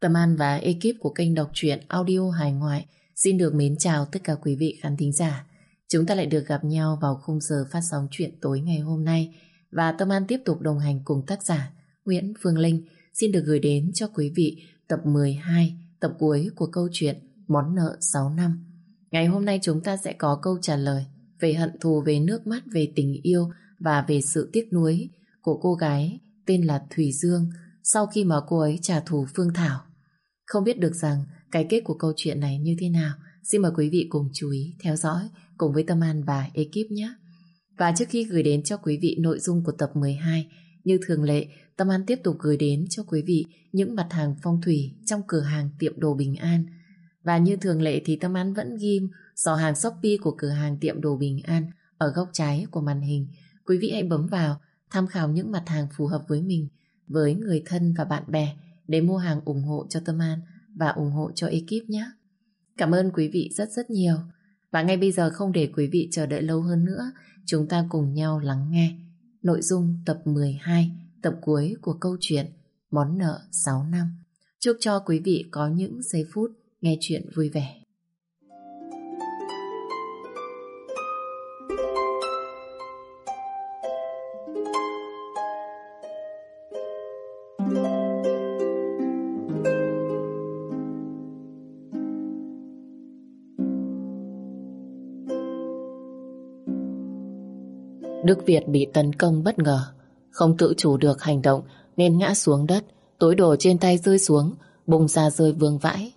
Tâm An và ekip của kênh đọc truyện audio hài ngoại xin được mến chào tất cả quý vị khán thính giả. Chúng ta lại được gặp nhau vào khung giờ phát sóng chuyện tối ngày hôm nay và Tâm An tiếp tục đồng hành cùng tác giả Nguyễn Phương Linh xin được gửi đến cho quý vị tập 12, tập cuối của câu chuyện Món nợ 6 năm. Ngày hôm nay chúng ta sẽ có câu trả lời về hận thù, về nước mắt, về tình yêu và về sự tiếc nuối của cô gái tên là Thùy Dương sau khi mà cô ấy trả thù Phương Thảo. Không biết được rằng cái kết của câu chuyện này như thế nào. Xin mời quý vị cùng chú ý theo dõi cùng với Tâm An và ekip nhé. Và trước khi gửi đến cho quý vị nội dung của tập 12, như thường lệ, Tâm An tiếp tục gửi đến cho quý vị những mặt hàng phong thủy trong cửa hàng tiệm đồ Bình An. Và như thường lệ thì Tâm An vẫn ghim giỏ hàng Shopee của cửa hàng tiệm đồ Bình An ở góc trái của màn hình. Quý vị hãy bấm vào tham khảo những mặt hàng phù hợp với mình, với người thân và bạn bè để mua hàng ủng hộ cho Tâm An và ủng hộ cho ekip nhé. Cảm ơn quý vị rất rất nhiều. Và ngay bây giờ không để quý vị chờ đợi lâu hơn nữa, chúng ta cùng nhau lắng nghe nội dung tập 12, tập cuối của câu chuyện Món nợ 6 năm. Chúc cho quý vị có những giây phút nghe chuyện vui vẻ. Đức Việt bị tấn công bất ngờ, không tự chủ được hành động nên ngã xuống đất, tối đồ trên tay rơi xuống, bùng ra rơi vương vãi.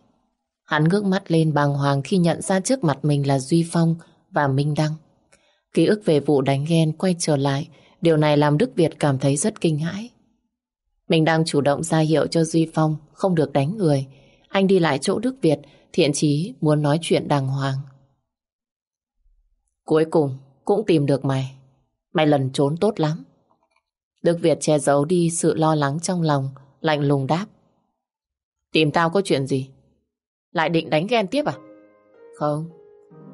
Hắn ngước mắt lên bàng hoàng khi nhận ra trước mặt mình là Duy Phong và Minh Đăng. Ký ức về vụ đánh ghen quay trở lại, điều này làm Đức Việt cảm thấy rất kinh hãi. Mình đang chủ động ra hiệu cho Duy Phong không được đánh người. Anh đi lại chỗ Đức Việt, thiện chí muốn nói chuyện đàng hoàng. Cuối cùng cũng tìm được mày. Mày lần trốn tốt lắm. Đức Việt che giấu đi sự lo lắng trong lòng, lạnh lùng đáp. Tìm tao có chuyện gì? Lại định đánh ghen tiếp à? Không,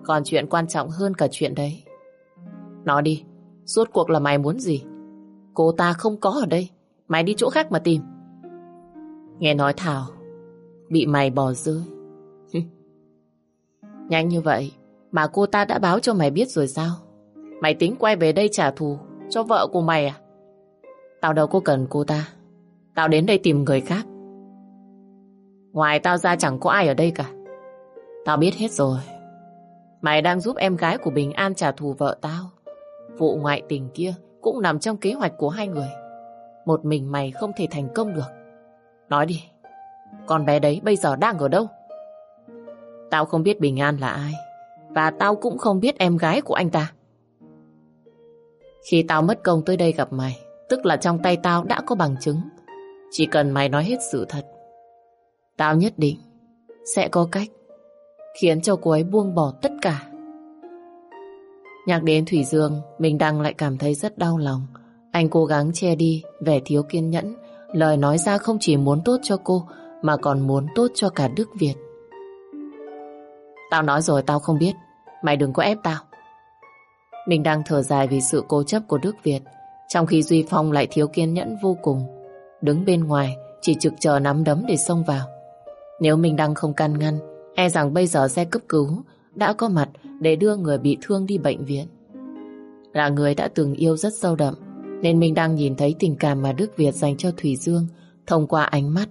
còn chuyện quan trọng hơn cả chuyện đấy. Nói đi, suốt cuộc là mày muốn gì? Cô ta không có ở đây, mày đi chỗ khác mà tìm. Nghe nói Thảo bị mày bỏ rơi. Nhanh như vậy mà cô ta đã báo cho mày biết rồi sao? Mày tính quay về đây trả thù cho vợ của mày à? Tao đâu có cần cô ta. Tao đến đây tìm người khác. Ngoài tao ra chẳng có ai ở đây cả. Tao biết hết rồi. Mày đang giúp em gái của Bình An trả thù vợ tao. Vụ ngoại tình kia cũng nằm trong kế hoạch của hai người. Một mình mày không thể thành công được. Nói đi, con bé đấy bây giờ đang ở đâu? Tao không biết Bình An là ai. Và tao cũng không biết em gái của anh ta. Khi tao mất công tới đây gặp mày, tức là trong tay tao đã có bằng chứng. Chỉ cần mày nói hết sự thật, tao nhất định sẽ có cách khiến cho cô ấy buông bỏ tất cả. Nhắc đến Thủy Dương, mình đang lại cảm thấy rất đau lòng. Anh cố gắng che đi vẻ thiếu kiên nhẫn, lời nói ra không chỉ muốn tốt cho cô, mà còn muốn tốt cho cả Đức Việt. Tao nói rồi tao không biết, mày đừng có ép tao. Mình đang thở dài vì sự cố chấp của Đức Việt, trong khi Duy Phong lại thiếu kiên nhẫn vô cùng. Đứng bên ngoài, chỉ trực chờ nắm đấm để xông vào. Nếu mình đang không can ngăn, e rằng bây giờ xe cấp cứu đã có mặt để đưa người bị thương đi bệnh viện. Là người đã từng yêu rất sâu đậm, nên mình đang nhìn thấy tình cảm mà Đức Việt dành cho Thủy Dương thông qua ánh mắt,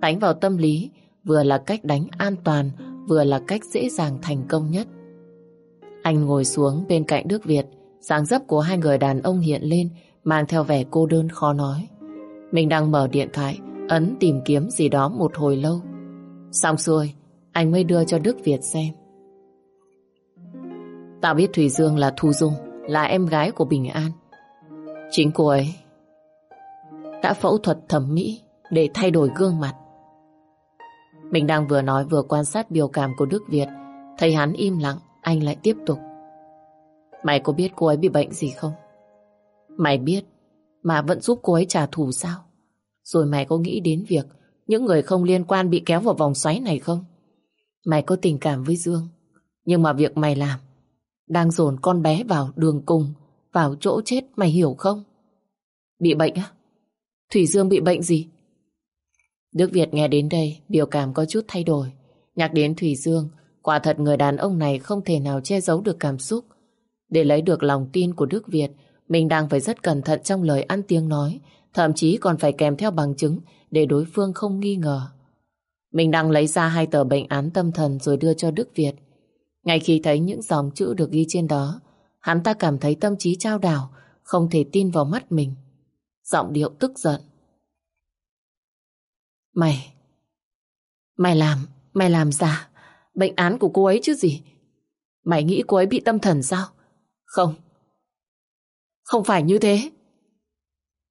đánh vào tâm lý, vừa là cách đánh an toàn, vừa là cách dễ dàng thành công nhất. Anh ngồi xuống bên cạnh Đức Việt, dáng dấp của hai người đàn ông hiện lên, mang theo vẻ cô đơn khó nói. Mình đang mở điện thoại, ấn tìm kiếm gì đó một hồi lâu. Xong xuôi, anh mới đưa cho Đức Việt xem. Tao biết Thủy Dương là Thu Dung, là em gái của Bình An. Chính cô ấy đã phẫu thuật thẩm mỹ để thay đổi gương mặt. Mình đang vừa nói vừa quan sát biểu cảm của Đức Việt, thấy hắn im lặng, anh lại tiếp tục. Mày có biết cô ấy bị bệnh gì không? Mày biết, mà vẫn giúp cô ấy trả thù sao? Rồi mày có nghĩ đến việc những người không liên quan bị kéo vào vòng xoáy này không? Mày có tình cảm với Dương, nhưng mà việc mày làm đang dồn con bé vào đường cùng, vào chỗ chết, mày hiểu không? Bị bệnh á? Thủy Dương bị bệnh gì? Đức Việt nghe đến đây, biểu cảm có chút thay đổi. Nhắc đến Thủy Dương, quả thật người đàn ông này không thể nào che giấu được cảm xúc. Để lấy được lòng tin của Đức Việt, mình đang phải rất cẩn thận trong lời ăn tiếng nói, thậm chí còn phải kèm theo bằng chứng để đối phương không nghi ngờ. Mình đang lấy ra hai tờ bệnh án tâm thần rồi đưa cho Đức Việt. Ngay khi thấy những dòng chữ được ghi trên đó, hắn ta cảm thấy tâm trí trao đảo, không thể tin vào mắt mình. Giọng điệu tức giận. Mày, mày làm, mày làm giả, bệnh án của cô ấy chứ gì? Mày nghĩ cô ấy bị tâm thần sao? Không, không phải như thế.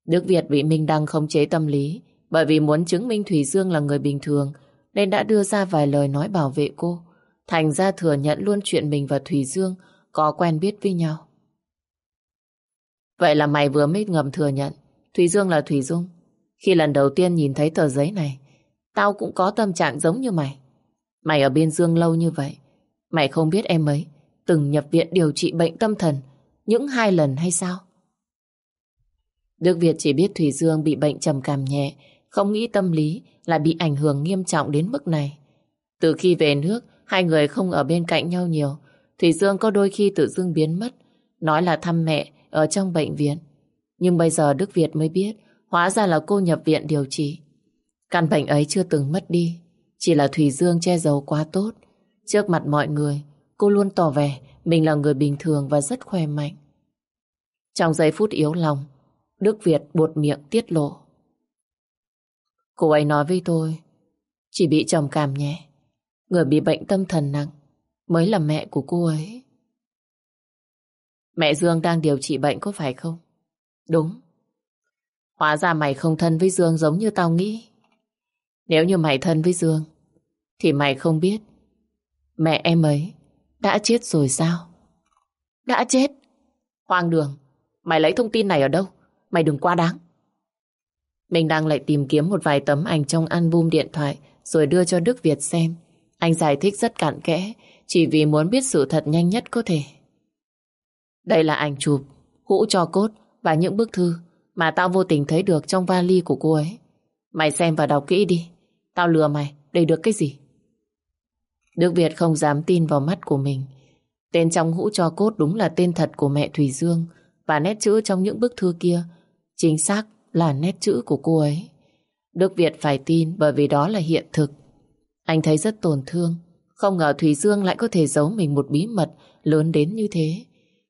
Đức Việt bị Minh Đăng khống chế tâm lý bởi vì muốn chứng minh Thủy Dương là người bình thường nên đã đưa ra vài lời nói bảo vệ cô. Thành ra thừa nhận luôn chuyện mình và Thủy Dương có quen biết với nhau. Vậy là mày vừa mới ngầm thừa nhận Thủy Dương là Thủy Dung. Khi lần đầu tiên nhìn thấy tờ giấy này, tao cũng có tâm trạng giống như mày. Mày ở bên Dương lâu như vậy, mày không biết em ấy từng nhập viện điều trị bệnh tâm thần những hai lần hay sao? Đức Việt chỉ biết Thủy Dương bị bệnh trầm cảm nhẹ, không nghĩ tâm lý là bị ảnh hưởng nghiêm trọng đến mức này. Từ khi về nước, hai người không ở bên cạnh nhau nhiều. Thủy Dương có đôi khi tự dưng biến mất, nói là thăm mẹ ở trong bệnh viện. Nhưng bây giờ Đức Việt mới biết, hóa ra là cô nhập viện điều trị. Căn bệnh ấy chưa từng mất đi, chỉ là Thủy Dương che giấu quá tốt. Trước mặt mọi người, cô luôn tỏ vẻ mình là người bình thường và rất khỏe mạnh. Trong giây phút yếu lòng, Đức Việt buột miệng tiết lộ. Cô ấy nói với tôi, chỉ bị trầm cảm nhẹ, người bị bệnh tâm thần nặng mới là mẹ của cô ấy. Mẹ Dương đang điều trị bệnh có phải không? Đúng. Hóa ra mày không thân với Dương giống như tao nghĩ. Nếu như mày thân với Dương, thì mày không biết mẹ em ấy đã chết rồi sao? Đã chết? Hoang đường, mày lấy thông tin này ở đâu? Mày đừng quá đáng. Mình đang lại tìm kiếm một vài tấm ảnh trong album điện thoại rồi đưa cho Đức Việt xem. Anh giải thích rất cặn kẽ chỉ vì muốn biết sự thật nhanh nhất có thể. Đây là ảnh chụp, hũ cho cốt và những bức thư mà tao vô tình thấy được trong vali của cô ấy. Mày xem và đọc kỹ đi. Tao lừa mày, để được cái gì? Đức Việt không dám tin vào mắt của mình. Tên trong hũ cho cốt đúng là tên thật của mẹ Thủy Dương và nét chữ trong những bức thư kia chính xác là nét chữ của cô ấy. Đức Việt phải tin bởi vì đó là hiện thực. Anh thấy rất tổn thương. Không ngờ Thủy Dương lại có thể giấu mình một bí mật lớn đến như thế.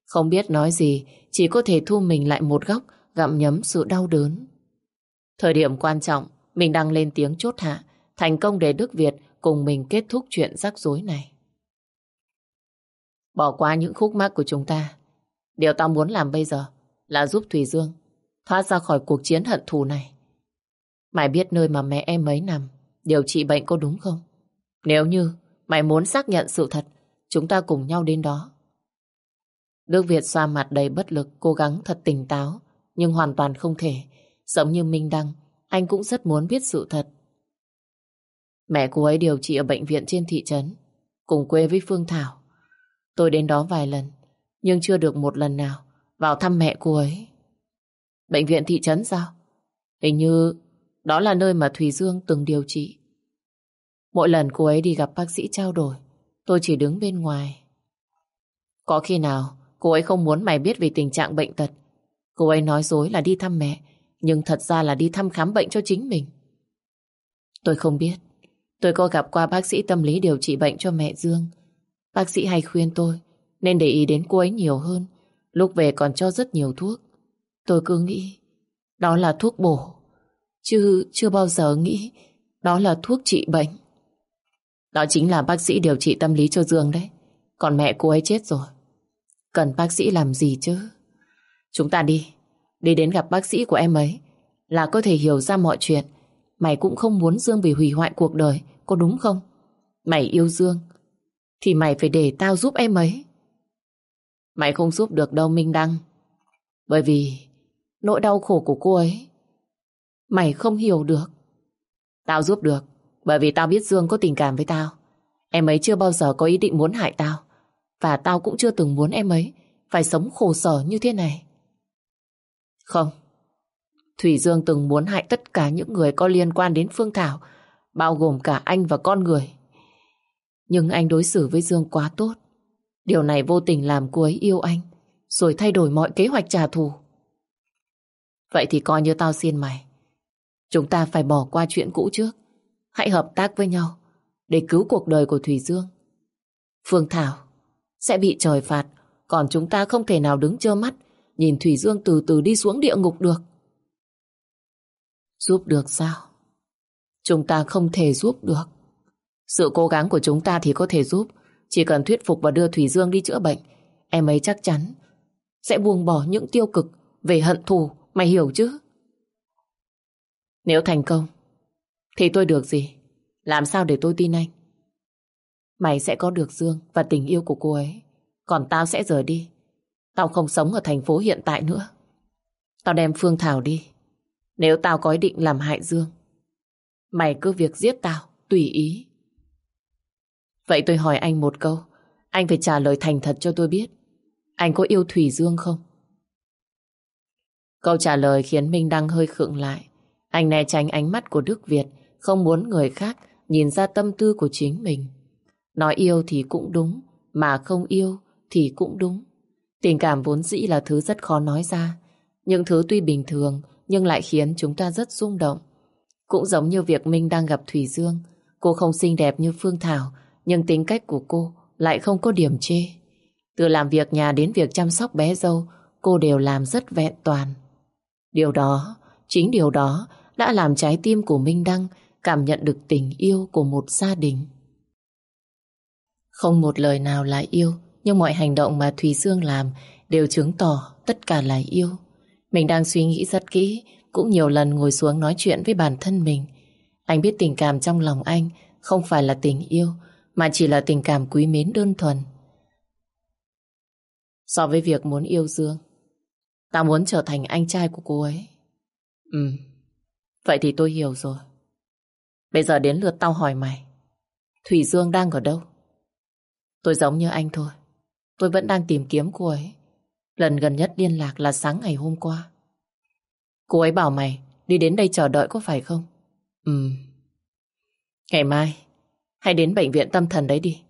Không biết nói gì, chỉ có thể thu mình lại một góc, gặm nhấm sự đau đớn. Thời điểm quan trọng, mình đang lên tiếng chốt hạ, thành công để Đức Việt cùng mình kết thúc chuyện rắc rối này. Bỏ qua những khúc mắc của chúng ta, điều tao muốn làm bây giờ là giúp Thùy Dương thoát ra khỏi cuộc chiến hận thù này. Mày biết nơi mà mẹ em mấy nằm, điều trị bệnh có đúng không? Nếu như mày muốn xác nhận sự thật, chúng ta cùng nhau đến đó. Đức Việt xoa mặt đầy bất lực, cố gắng thật tỉnh táo, nhưng hoàn toàn không thể. Giống như Minh Đăng, anh cũng rất muốn biết sự thật. Mẹ cô ấy điều trị ở bệnh viện trên thị trấn, cùng quê với Phương Thảo. Tôi đến đó vài lần, nhưng chưa được một lần nào vào thăm mẹ cô ấy. Bệnh viện thị trấn sao? Hình như đó là nơi mà Thùy Dương từng điều trị. Mỗi lần cô ấy đi gặp bác sĩ trao đổi, tôi chỉ đứng bên ngoài. Có khi nào cô ấy không muốn mày biết về tình trạng bệnh tật. Cô ấy nói dối là đi thăm mẹ, nhưng thật ra là đi thăm khám bệnh cho chính mình. Tôi không biết. Tôi có gặp qua bác sĩ tâm lý điều trị bệnh cho mẹ Dương. Bác sĩ hay khuyên tôi nên để ý đến cô ấy nhiều hơn. Lúc về còn cho rất nhiều thuốc. Tôi cứ nghĩ, đó là thuốc bổ. Chứ chưa bao giờ nghĩ đó là thuốc trị bệnh. Đó chính là bác sĩ điều trị tâm lý cho Dương đấy. Còn mẹ cô ấy chết rồi. Cần bác sĩ làm gì chứ? Chúng ta đi. Đi đến gặp bác sĩ của em ấy. Là có thể hiểu ra mọi chuyện. Mày cũng không muốn Dương bị hủy hoại cuộc đời. Có đúng không? Mày yêu Dương. Thì mày phải để tao giúp em ấy. Mày không giúp được đâu Minh Đăng. Bởi vì nỗi đau khổ của cô ấy mày không hiểu được. Tao giúp được bởi vì tao biết Dương có tình cảm với tao. Em ấy chưa bao giờ có ý định muốn hại tao. Và tao cũng chưa từng muốn em ấy phải sống khổ sở như thế này. Không. Thủy Dương từng muốn hại tất cả những người có liên quan đến Phương Thảo, bao gồm cả anh và con người. Nhưng anh đối xử với Dương quá tốt. Điều này vô tình làm cô ấy yêu anh, rồi thay đổi mọi kế hoạch trả thù. Vậy thì coi như tao xin mày. Chúng ta phải bỏ qua chuyện cũ trước. Hãy hợp tác với nhau để cứu cuộc đời của Thủy Dương. Phương Thảo sẽ bị trời phạt, còn chúng ta không thể nào đứng trơ mắt nhìn Thủy Dương từ từ đi xuống địa ngục được. Giúp được sao? Chúng ta không thể giúp được. Sự cố gắng của chúng ta thì có thể giúp. Chỉ cần thuyết phục và đưa Thủy Dương đi chữa bệnh, em ấy chắc chắn sẽ buông bỏ những tiêu cực về hận thù, mày hiểu chứ? Nếu thành công, thì tôi được gì? Làm sao để tôi tin anh? Mày sẽ có được Dương và tình yêu của cô ấy. Còn tao sẽ rời đi. Tao không sống ở thành phố hiện tại nữa. Tao đem Phương Thảo đi. Nếu tao có ý định làm hại Dương, mày cứ việc giết tao, tùy ý. Vậy tôi hỏi anh một câu. Anh phải trả lời thành thật cho tôi biết. Anh có yêu Thủy Dương không? Câu trả lời khiến Minh Đăng hơi khựng lại. Anh né tránh ánh mắt của Đức Việt, không muốn người khác nhìn ra tâm tư của chính mình. Nói yêu thì cũng đúng, mà không yêu thì cũng đúng. Tình cảm vốn dĩ là thứ rất khó nói ra. Những thứ tuy bình thường nhưng lại khiến chúng ta rất rung động. Cũng giống như việc Minh đang gặp Thủy Dương. Cô không xinh đẹp như Phương Thảo nhưng tính cách của cô lại không có điểm chê. Từ làm việc nhà đến việc chăm sóc bé dâu cô đều làm rất vẹn toàn. Điều đó, chính điều đó đã làm trái tim của Minh Đăng cảm nhận được tình yêu của một gia đình. Không một lời nào là yêu, nhưng mọi hành động mà Thùy Dương làm đều chứng tỏ tất cả là yêu. Mình đang suy nghĩ rất kỹ, cũng nhiều lần ngồi xuống nói chuyện với bản thân mình. Anh biết tình cảm trong lòng anh không phải là tình yêu, mà chỉ là tình cảm quý mến đơn thuần. So với việc muốn yêu Dương, tao muốn trở thành anh trai của cô ấy. Ừ, vậy thì tôi hiểu rồi. Bây giờ đến lượt tao hỏi mày, Thủy Dương đang ở đâu? Tôi giống như anh thôi. Tôi vẫn đang tìm kiếm cô ấy. Lần gần nhất liên lạc là sáng ngày hôm qua. Cô ấy bảo mày đi đến đây chờ đợi có phải không? Ừ. Ngày mai, hãy đến bệnh viện tâm thần đấy đi.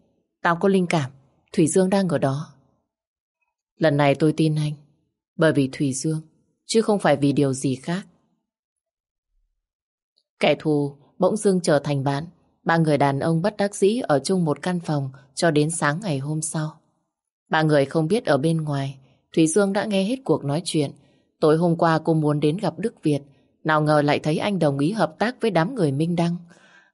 Tao có linh cảm, Thủy Dương đang ở đó. Lần này tôi tin anh, bởi vì Thủy Dương, chứ không phải vì điều gì khác. Kẻ thù bỗng dưng trở thành bạn. Ba người đàn ông bất đắc dĩ ở chung một căn phòng cho đến sáng ngày hôm sau. Ba người không biết ở bên ngoài, Thủy Dương đã nghe hết cuộc nói chuyện. Tối hôm qua cô muốn đến gặp Đức Việt, nào ngờ lại thấy anh đồng ý hợp tác với đám người Minh Đăng.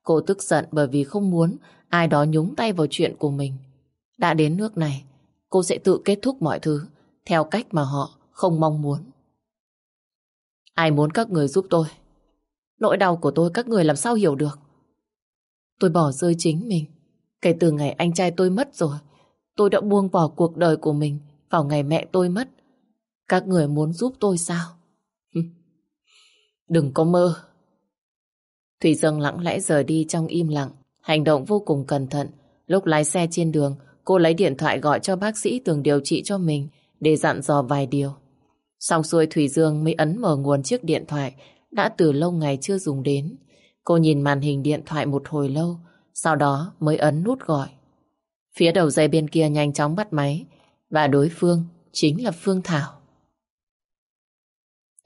Cô tức giận bởi vì không muốn ai đó nhúng tay vào chuyện của mình. Đã đến nước này, cô sẽ tự kết thúc mọi thứ theo cách mà họ không mong muốn. Ai muốn các người giúp tôi? Nỗi đau của tôi các người làm sao hiểu được? Tôi bỏ rơi chính mình. Kể từ ngày anh trai tôi mất rồi, tôi đã buông bỏ cuộc đời của mình vào ngày mẹ tôi mất. Các người muốn giúp tôi sao? Đừng có mơ. Thủy Dương lặng lẽ rời đi trong im lặng, hành động vô cùng cẩn thận. Lúc lái xe trên đường, cô lấy điện thoại gọi cho bác sĩ từng điều trị cho mình để dặn dò vài điều. Xong xuôi Thủy Dương mới ấn mở nguồn chiếc điện thoại đã từ lâu ngày chưa dùng đến. Cô nhìn màn hình điện thoại một hồi lâu, sau đó mới ấn nút gọi. Phía đầu dây bên kia nhanh chóng bắt máy, và đối phương chính là Phương Thảo.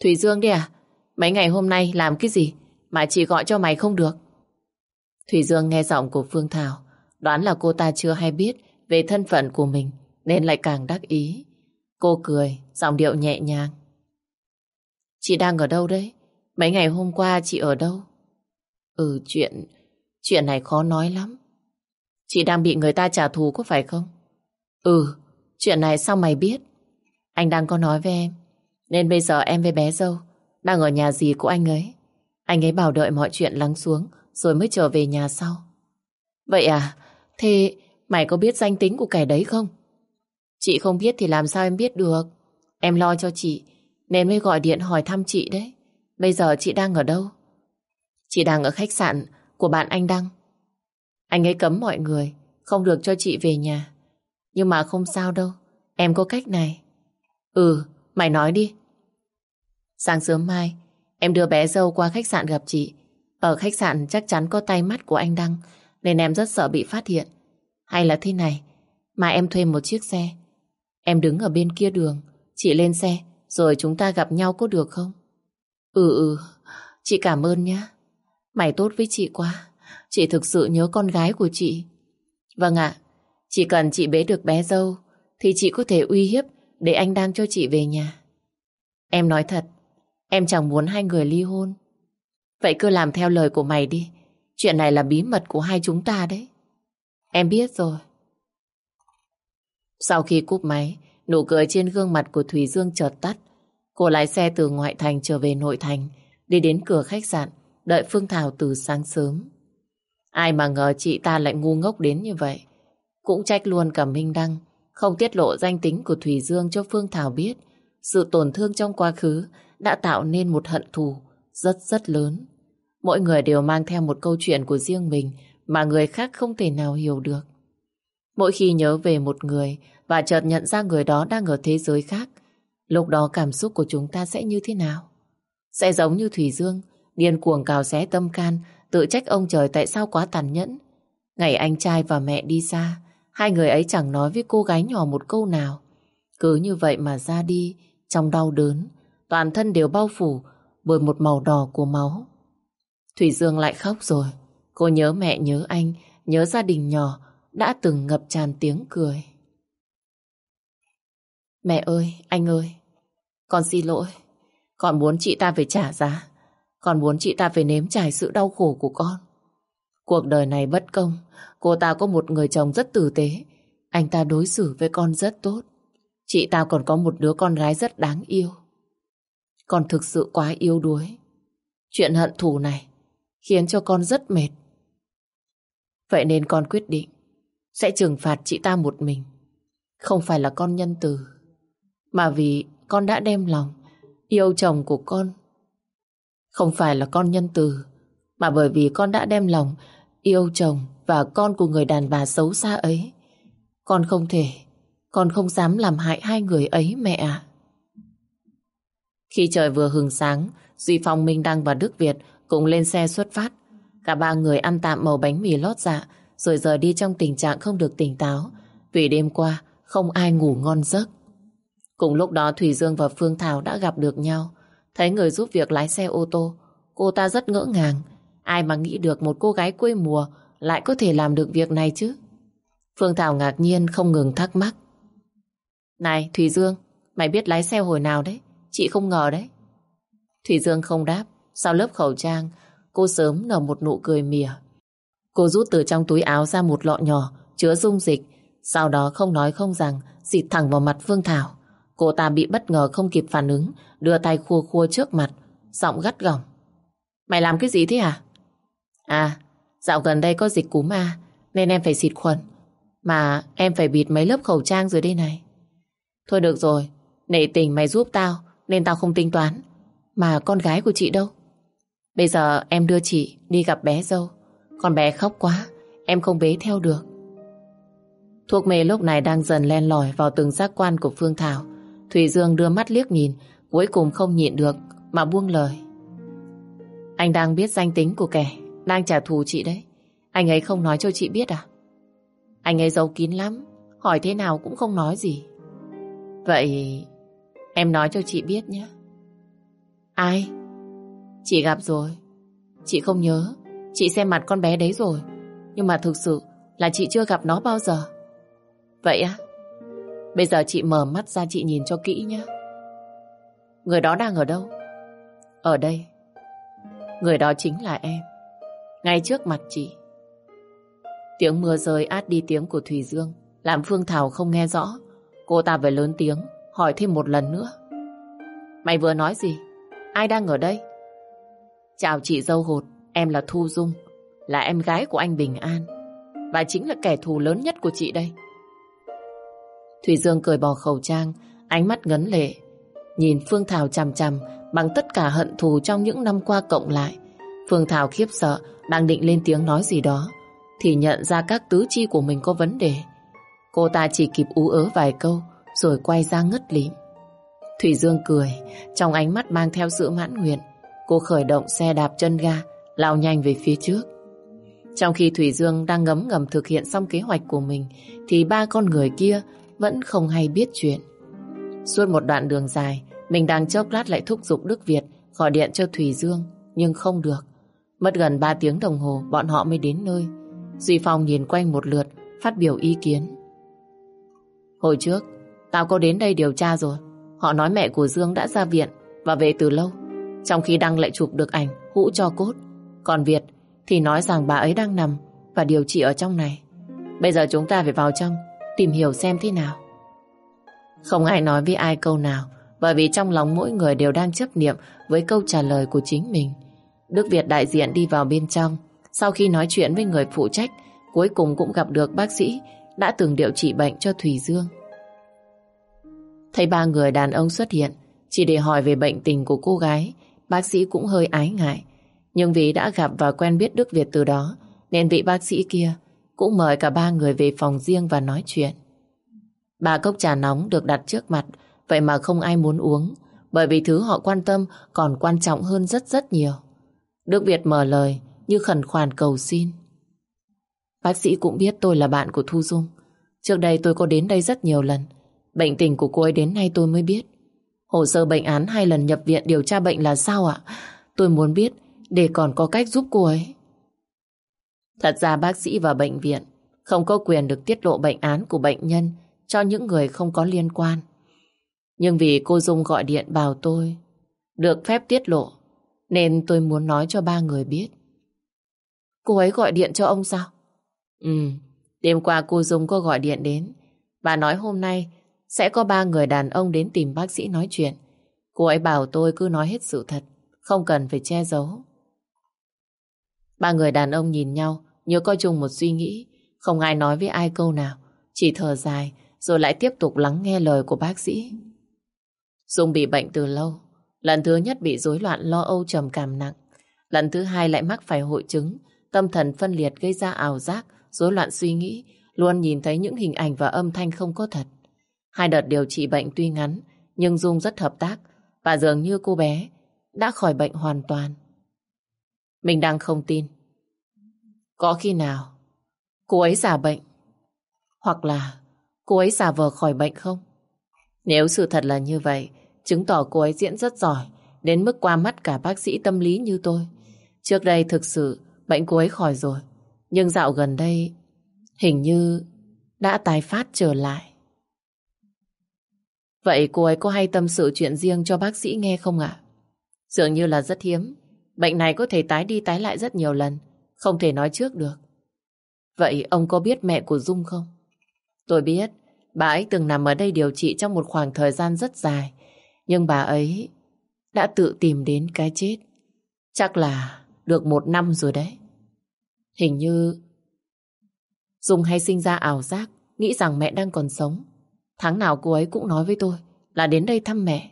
Thủy Dương đi à? Mấy ngày hôm nay làm cái gì mà chị gọi cho mày không được? Thủy Dương nghe giọng của Phương Thảo, đoán là cô ta chưa hay biết về thân phận của mình, nên lại càng đắc ý. Cô cười, giọng điệu nhẹ nhàng. Chị đang ở đâu đấy? Mấy ngày hôm qua chị ở đâu? Ừ, chuyện... Chuyện này khó nói lắm. Chị đang bị người ta trả thù có phải không? Ừ, chuyện này sao mày biết? Anh đang có nói với em. Nên bây giờ em với bé dâu đang ở nhà gì của anh ấy. Anh ấy bảo đợi mọi chuyện lắng xuống rồi mới trở về nhà sau. Vậy à? Thế mày có biết danh tính của kẻ đấy không? Chị không biết thì làm sao em biết được? Em lo cho chị nên mới gọi điện hỏi thăm chị đấy. Bây giờ chị đang ở đâu? Chị đang ở khách sạn của bạn anh Đăng. Anh ấy cấm mọi người không được cho chị về nhà. Nhưng mà không sao đâu. Em có cách này. Ừ, mày nói đi. Sáng sớm mai, Em đưa bé dâu qua khách sạn gặp chị. Ở khách sạn chắc chắn có tay mắt của anh Đăng, nên em rất sợ bị phát hiện. Hay là thế này, mà em thuê một chiếc xe. Em đứng ở bên kia đường, chị lên xe, rồi chúng ta gặp nhau có được không? Ừ ừ, chị cảm ơn nhé. Mày tốt với chị quá. Chị thực sự nhớ con gái của chị. Vâng ạ, chỉ cần chị bế được bé dâu, thì chị có thể uy hiếp để anh đang cho chị về nhà. Em nói thật, em chẳng muốn hai người ly hôn. Vậy cứ làm theo lời của mày đi. Chuyện này là bí mật của hai chúng ta đấy. Em biết rồi. Sau khi cúp máy, nụ cười trên gương mặt của Thùy Dương chợt tắt. Cô lái xe từ ngoại thành trở về nội thành, đi đến cửa khách sạn, đợi Phương Thảo từ sáng sớm. Ai mà ngờ chị ta lại ngu ngốc đến như vậy. Cũng trách luôn cả Minh Đăng, không tiết lộ danh tính của Thùy Dương cho Phương Thảo biết. Sự tổn thương trong quá khứ đã tạo nên một hận thù rất rất lớn. Mỗi người đều mang theo một câu chuyện của riêng mình mà người khác không thể nào hiểu được. Mỗi khi nhớ về một người và chợt nhận ra người đó đang ở thế giới khác, lúc đó cảm xúc của chúng ta sẽ như thế nào? Sẽ giống như Thủy Dương, điên cuồng cào xé tâm can, tự trách ông trời tại sao quá tàn nhẫn. Ngày anh trai và mẹ đi xa, hai người ấy chẳng nói với cô gái nhỏ một câu nào. Cứ như vậy mà ra đi, trong đau đớn, toàn thân đều bao phủ bởi một màu đỏ của máu. Thủy Dương lại khóc rồi. Cô nhớ mẹ, nhớ anh, nhớ gia đình nhỏ đã từng ngập tràn tiếng cười. Mẹ ơi, anh ơi, con xin lỗi. Con muốn chị ta phải trả giá. Con muốn chị ta phải nếm trải sự đau khổ của con. Cuộc đời này bất công, cô ta có một người chồng rất tử tế. Anh ta đối xử với con rất tốt. Chị ta còn có một đứa con gái rất đáng yêu. Con thực sự quá yêu đuối. Chuyện hận thù này khiến cho con rất mệt. Vậy nên con quyết định sẽ trừng phạt chị ta một mình. Không phải là con nhân từ, mà vì con đã đem lòng yêu chồng của con. Không phải là con nhân từ, mà bởi vì con đã đem lòng yêu chồng và con của người đàn bà xấu xa ấy. Con không thể, con không dám làm hại hai người ấy mẹ ạ. Khi trời vừa hừng sáng, Duy Phong, Minh Đăng và Đức Việt cùng lên xe xuất phát. Cả ba người ăn tạm màu bánh mì lót dạ, rồi rời đi trong tình trạng không được tỉnh táo, vì đêm qua không ai ngủ ngon giấc. Cùng lúc đó Thủy Dương và Phương Thảo đã gặp được nhau. Thấy người giúp việc lái xe ô tô, cô ta rất ngỡ ngàng. Ai mà nghĩ được một cô gái quê mùa lại có thể làm được việc này chứ? Phương Thảo ngạc nhiên không ngừng thắc mắc. Này Thủy Dương, mày biết lái xe hồi nào đấy? Chị không ngờ đấy. Thủy Dương không đáp. Sau lớp khẩu trang, cô sớm nở một nụ cười mỉa. Cô rút từ trong túi áo ra một lọ nhỏ, chứa dung dịch. Sau đó không nói không rằng, xịt thẳng vào mặt Phương Thảo. Cô ta bị bất ngờ không kịp phản ứng, đưa tay khua khua trước mặt, giọng gắt gỏng. Mày làm cái gì thế à? À, dạo gần đây có dịch cúm A, nên em phải xịt khuẩn. Mà em phải bịt mấy lớp khẩu trang rồi đây này. Thôi được rồi, nể tình mày giúp tao, nên tao không tính toán. Mà con gái của chị đâu? Bây giờ em đưa chị đi gặp bé dâu. Con bé khóc quá, em không bế theo được. Thuốc mê lúc này đang dần len lỏi vào từng giác quan của Phương Thảo. Thủy Dương đưa mắt liếc nhìn, cuối cùng không nhịn được mà buông lời. Anh đang biết danh tính của kẻ, đang trả thù chị đấy. Anh ấy không nói cho chị biết à? Anh ấy giấu kín lắm, hỏi thế nào cũng không nói gì. Vậy em nói cho chị biết nhé. Ai? Chị gặp rồi. Chị không nhớ. Chị xem mặt con bé đấy rồi. Nhưng mà thực sự là chị chưa gặp nó bao giờ. Vậy á? Bây giờ chị mở mắt ra chị nhìn cho kỹ nhé. Người đó đang ở đâu? Ở đây. Người đó chính là em. Ngay trước mặt chị. Tiếng mưa rơi át đi tiếng của Thùy Dương làm Phương Thảo không nghe rõ. Cô ta phải lớn tiếng hỏi thêm một lần nữa. Mày vừa nói gì? Ai đang ở đây? Chào chị dâu hột, em là Thu Dung, là em gái của anh Bình An. Và chính là kẻ thù lớn nhất của chị đây. Thủy Dương cười bỏ khẩu trang, ánh mắt ngấn lệ. Nhìn Phương Thảo chằm chằm bằng tất cả hận thù trong những năm qua cộng lại. Phương Thảo khiếp sợ, đang định lên tiếng nói gì đó, thì nhận ra các tứ chi của mình có vấn đề. Cô ta chỉ kịp ú ớ vài câu, rồi quay ra ngất lịm. Thủy Dương cười, trong ánh mắt mang theo sự mãn nguyện. cô khởi động xe đạp chân ga, lao nhanh về phía trước. Trong khi Thủy Dương đang ngấm ngầm thực hiện xong kế hoạch của mình, thì ba con người kia vẫn không hay biết chuyện. Suốt một đoạn đường dài, mình đang chốc lát lại thúc giục Đức Việt gọi điện cho Thủy Dương, nhưng không được. Mất gần 3 tiếng đồng hồ, bọn họ mới đến nơi. Duy Phong nhìn quanh một lượt, phát biểu ý kiến. Hồi trước, tao có đến đây điều tra rồi. Họ nói mẹ của Dương đã ra viện và về từ lâu. Trong khi Đăng lại chụp được ảnh hũ cho cốt. Còn Việt thì nói rằng bà ấy đang nằm và điều trị ở trong này. Bây giờ chúng ta phải vào trong tìm hiểu xem thế nào. Không ai nói với ai câu nào bởi vì trong lòng mỗi người đều đang chấp niệm với câu trả lời của chính mình. Đức Việt đại diện đi vào bên trong. Sau khi nói chuyện với người phụ trách, cuối cùng cũng gặp được bác sĩ đã từng điều trị bệnh cho Thùy Dương. Thấy ba người đàn ông xuất hiện, chỉ để hỏi về bệnh tình của cô gái, bác sĩ cũng hơi ái ngại. Nhưng vì đã gặp và quen biết Đức Việt từ đó, nên vị bác sĩ kia cũng mời cả ba người về phòng riêng và nói chuyện. Ba cốc trà nóng được đặt trước mặt, vậy mà không ai muốn uống, bởi vì thứ họ quan tâm còn quan trọng hơn rất rất nhiều. Đức Việt mở lời như khẩn khoản cầu xin. Bác sĩ cũng biết tôi là bạn của Thu Dung. Trước đây tôi có đến đây rất nhiều lần. Bệnh tình của cô ấy đến nay tôi mới biết. Hồ sơ bệnh án hai lần nhập viện điều tra bệnh là sao ạ? Tôi muốn biết để còn có cách giúp cô ấy. Thật ra bác sĩ và bệnh viện không có quyền được tiết lộ bệnh án của bệnh nhân cho những người không có liên quan. Nhưng vì cô Dung gọi điện bảo tôi, được phép tiết lộ nên tôi muốn nói cho ba người biết. Cô ấy gọi điện cho ông sao? Ừ, đêm qua cô Dung có gọi điện đến. Bà nói hôm nay sẽ có ba người đàn ông đến tìm bác sĩ nói chuyện. Cô ấy bảo tôi cứ nói hết sự thật, không cần phải che giấu. Ba người đàn ông nhìn nhau nhớ coi chung một suy nghĩ, không ai nói với ai câu nào, chỉ thở dài rồi lại tiếp tục lắng nghe lời của bác sĩ. Dung bị bệnh từ lâu, lần thứ nhất bị rối loạn lo âu trầm cảm nặng, lần thứ hai lại mắc phải hội chứng, tâm thần phân liệt gây ra ảo giác, rối loạn suy nghĩ, luôn nhìn thấy những hình ảnh và âm thanh không có thật. Hai đợt điều trị bệnh tuy ngắn, nhưng Dung rất hợp tác và dường như cô bé đã khỏi bệnh hoàn toàn. Mình đang không tin. Có khi nào cô ấy giả bệnh hoặc là cô ấy giả vờ khỏi bệnh không? Nếu sự thật là như vậy, chứng tỏ cô ấy diễn rất giỏi, đến mức qua mắt cả bác sĩ tâm lý như tôi. Trước đây thực sự bệnh cô ấy khỏi rồi, nhưng dạo gần đây hình như đã tái phát trở lại. Vậy cô ấy có hay tâm sự chuyện riêng cho bác sĩ nghe không ạ? Dường như là rất hiếm. Bệnh này có thể tái đi tái lại rất nhiều lần. Không thể nói trước được. Vậy ông có biết mẹ của Dung không? Tôi biết. Bà ấy từng nằm ở đây điều trị trong một khoảng thời gian rất dài. Nhưng bà ấy đã tự tìm đến cái chết. Chắc là được một năm rồi đấy. Hình như Dung hay sinh ra ảo giác, nghĩ rằng mẹ đang còn sống. Tháng nào cô ấy cũng nói với tôi là đến đây thăm mẹ.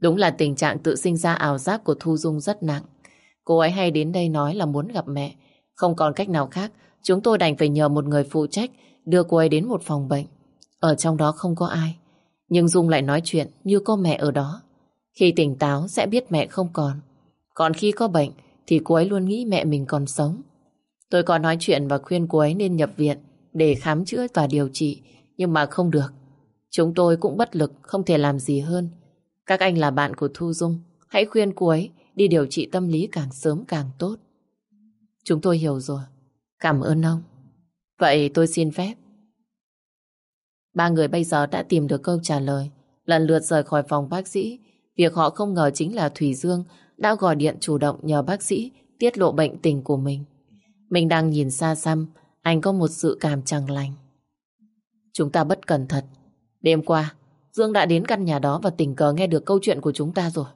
Đúng là tình trạng tự sinh ra ảo giác của Thu Dung rất nặng. Cô ấy hay đến đây nói là muốn gặp mẹ. Không còn cách nào khác, chúng tôi đành phải nhờ một người phụ trách đưa cô ấy đến một phòng bệnh. Ở trong đó không có ai. Nhưng Dung lại nói chuyện như có mẹ ở đó. Khi tỉnh táo sẽ biết mẹ không còn. Còn khi có bệnh thì cô ấy luôn nghĩ mẹ mình còn sống. Tôi có nói chuyện và khuyên cô ấy nên nhập viện để khám chữa và điều trị. Nhưng mà không được. Chúng tôi cũng bất lực, không thể làm gì hơn. Các anh là bạn của Thu Dung. Hãy khuyên cô ấy đi điều trị tâm lý càng sớm càng tốt. Chúng tôi hiểu rồi. Cảm ơn ông. Vậy tôi xin phép. Ba người bây giờ đã tìm được câu trả lời. Lần lượt rời khỏi phòng bác sĩ. Việc họ không ngờ chính là Thủy Dương đã gọi điện chủ động nhờ bác sĩ tiết lộ bệnh tình của mình. Mình đang nhìn xa xăm, anh có một sự cảm chẳng lành. Chúng ta bất cẩn thật. Đêm qua, Dương đã đến căn nhà đó và tình cờ nghe được câu chuyện của chúng ta rồi.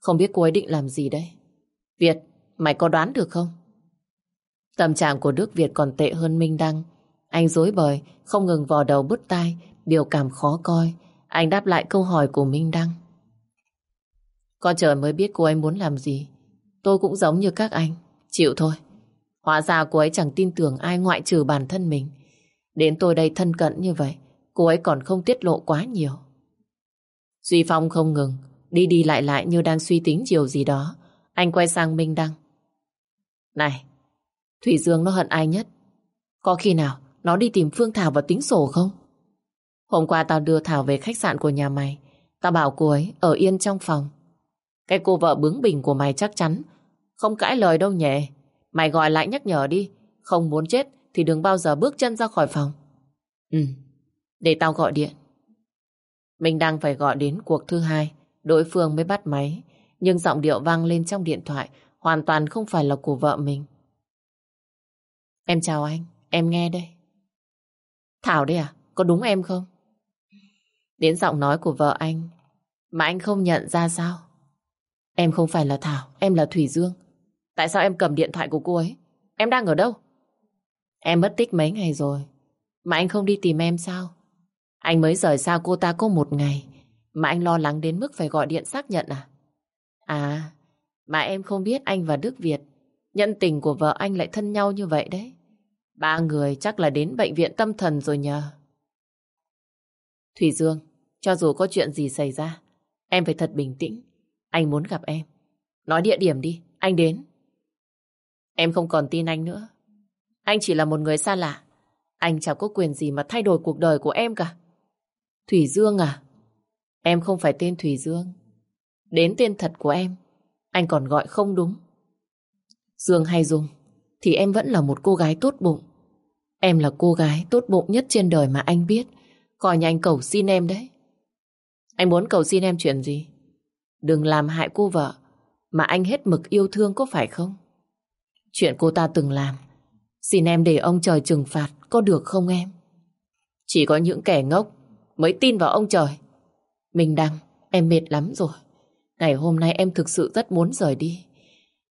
Không biết cô ấy định làm gì đấy. Việt, mày có đoán được không? Tâm trạng của Đức Việt còn tệ hơn Minh Đăng. Anh dối bời, không ngừng vò đầu bứt tai, biểu cảm khó coi. Anh đáp lại câu hỏi của Minh Đăng. Con trời mới biết cô ấy muốn làm gì. Tôi cũng giống như các anh. Chịu thôi. Hóa ra cô ấy chẳng tin tưởng ai ngoại trừ bản thân mình. Đến tôi đây thân cận như vậy, cô ấy còn không tiết lộ quá nhiều. Duy Phong không ngừng, đi đi lại lại như đang suy tính điều gì đó. Anh quay sang Minh Đăng. Này, Thủy Dương nó hận ai nhất? Có khi nào nó đi tìm Phương Thảo và tính sổ không? Hôm qua tao đưa Thảo về khách sạn của nhà mày. Tao bảo cô ấy ở yên trong phòng. Cái cô vợ bướng bỉnh của mày chắc chắn không cãi lời đâu nhẹ. Mày gọi lại nhắc nhở đi. Không muốn chết thì đừng bao giờ bước chân ra khỏi phòng. Ừ, để tao gọi điện. Mình đang phải gọi đến cuộc thứ hai. Đối phương mới bắt máy. Nhưng giọng điệu vang lên trong điện thoại hoàn toàn không phải là của vợ mình. Em chào anh, em nghe đây. Thảo đây à? Có đúng em không? Đến giọng nói của vợ anh mà anh không nhận ra sao? Em không phải là Thảo, em là Thủy Dương. Tại sao em cầm điện thoại của cô ấy? Em đang ở đâu? Em mất tích mấy ngày rồi. Mà anh không đi tìm em sao? Anh mới rời xa cô ta có một ngày. Mà anh lo lắng đến mức phải gọi điện xác nhận à? À, mà em không biết anh và Đức Việt Nhận tình của vợ anh lại thân nhau như vậy đấy Ba người chắc là đến bệnh viện tâm thần rồi nhờ. Thủy Dương Cho dù có chuyện gì xảy ra Em phải thật bình tĩnh. Anh muốn gặp em. Nói địa điểm đi, anh đến. Em không còn tin anh nữa. Anh chỉ là một người xa lạ. Anh chẳng có quyền gì mà thay đổi cuộc đời của em cả. Thủy Dương à? Em không phải tên Thủy Dương. Đến tên thật của em Anh còn gọi không đúng. Dương hay Dung Thì em vẫn là một cô gái tốt bụng. Em là cô gái tốt bụng nhất trên đời mà anh biết. Coi như anh cầu xin em đấy. Anh muốn cầu xin em chuyện gì? Đừng làm hại cô vợ, Mà anh hết mực yêu thương có phải không? Chuyện cô ta từng làm, Xin em để ông trời trừng phạt, Có được không em? Chỉ có những kẻ ngốc Mới tin vào ông trời. Mình Đăng, Em mệt lắm rồi. Ngày hôm nay em thực sự rất muốn rời đi.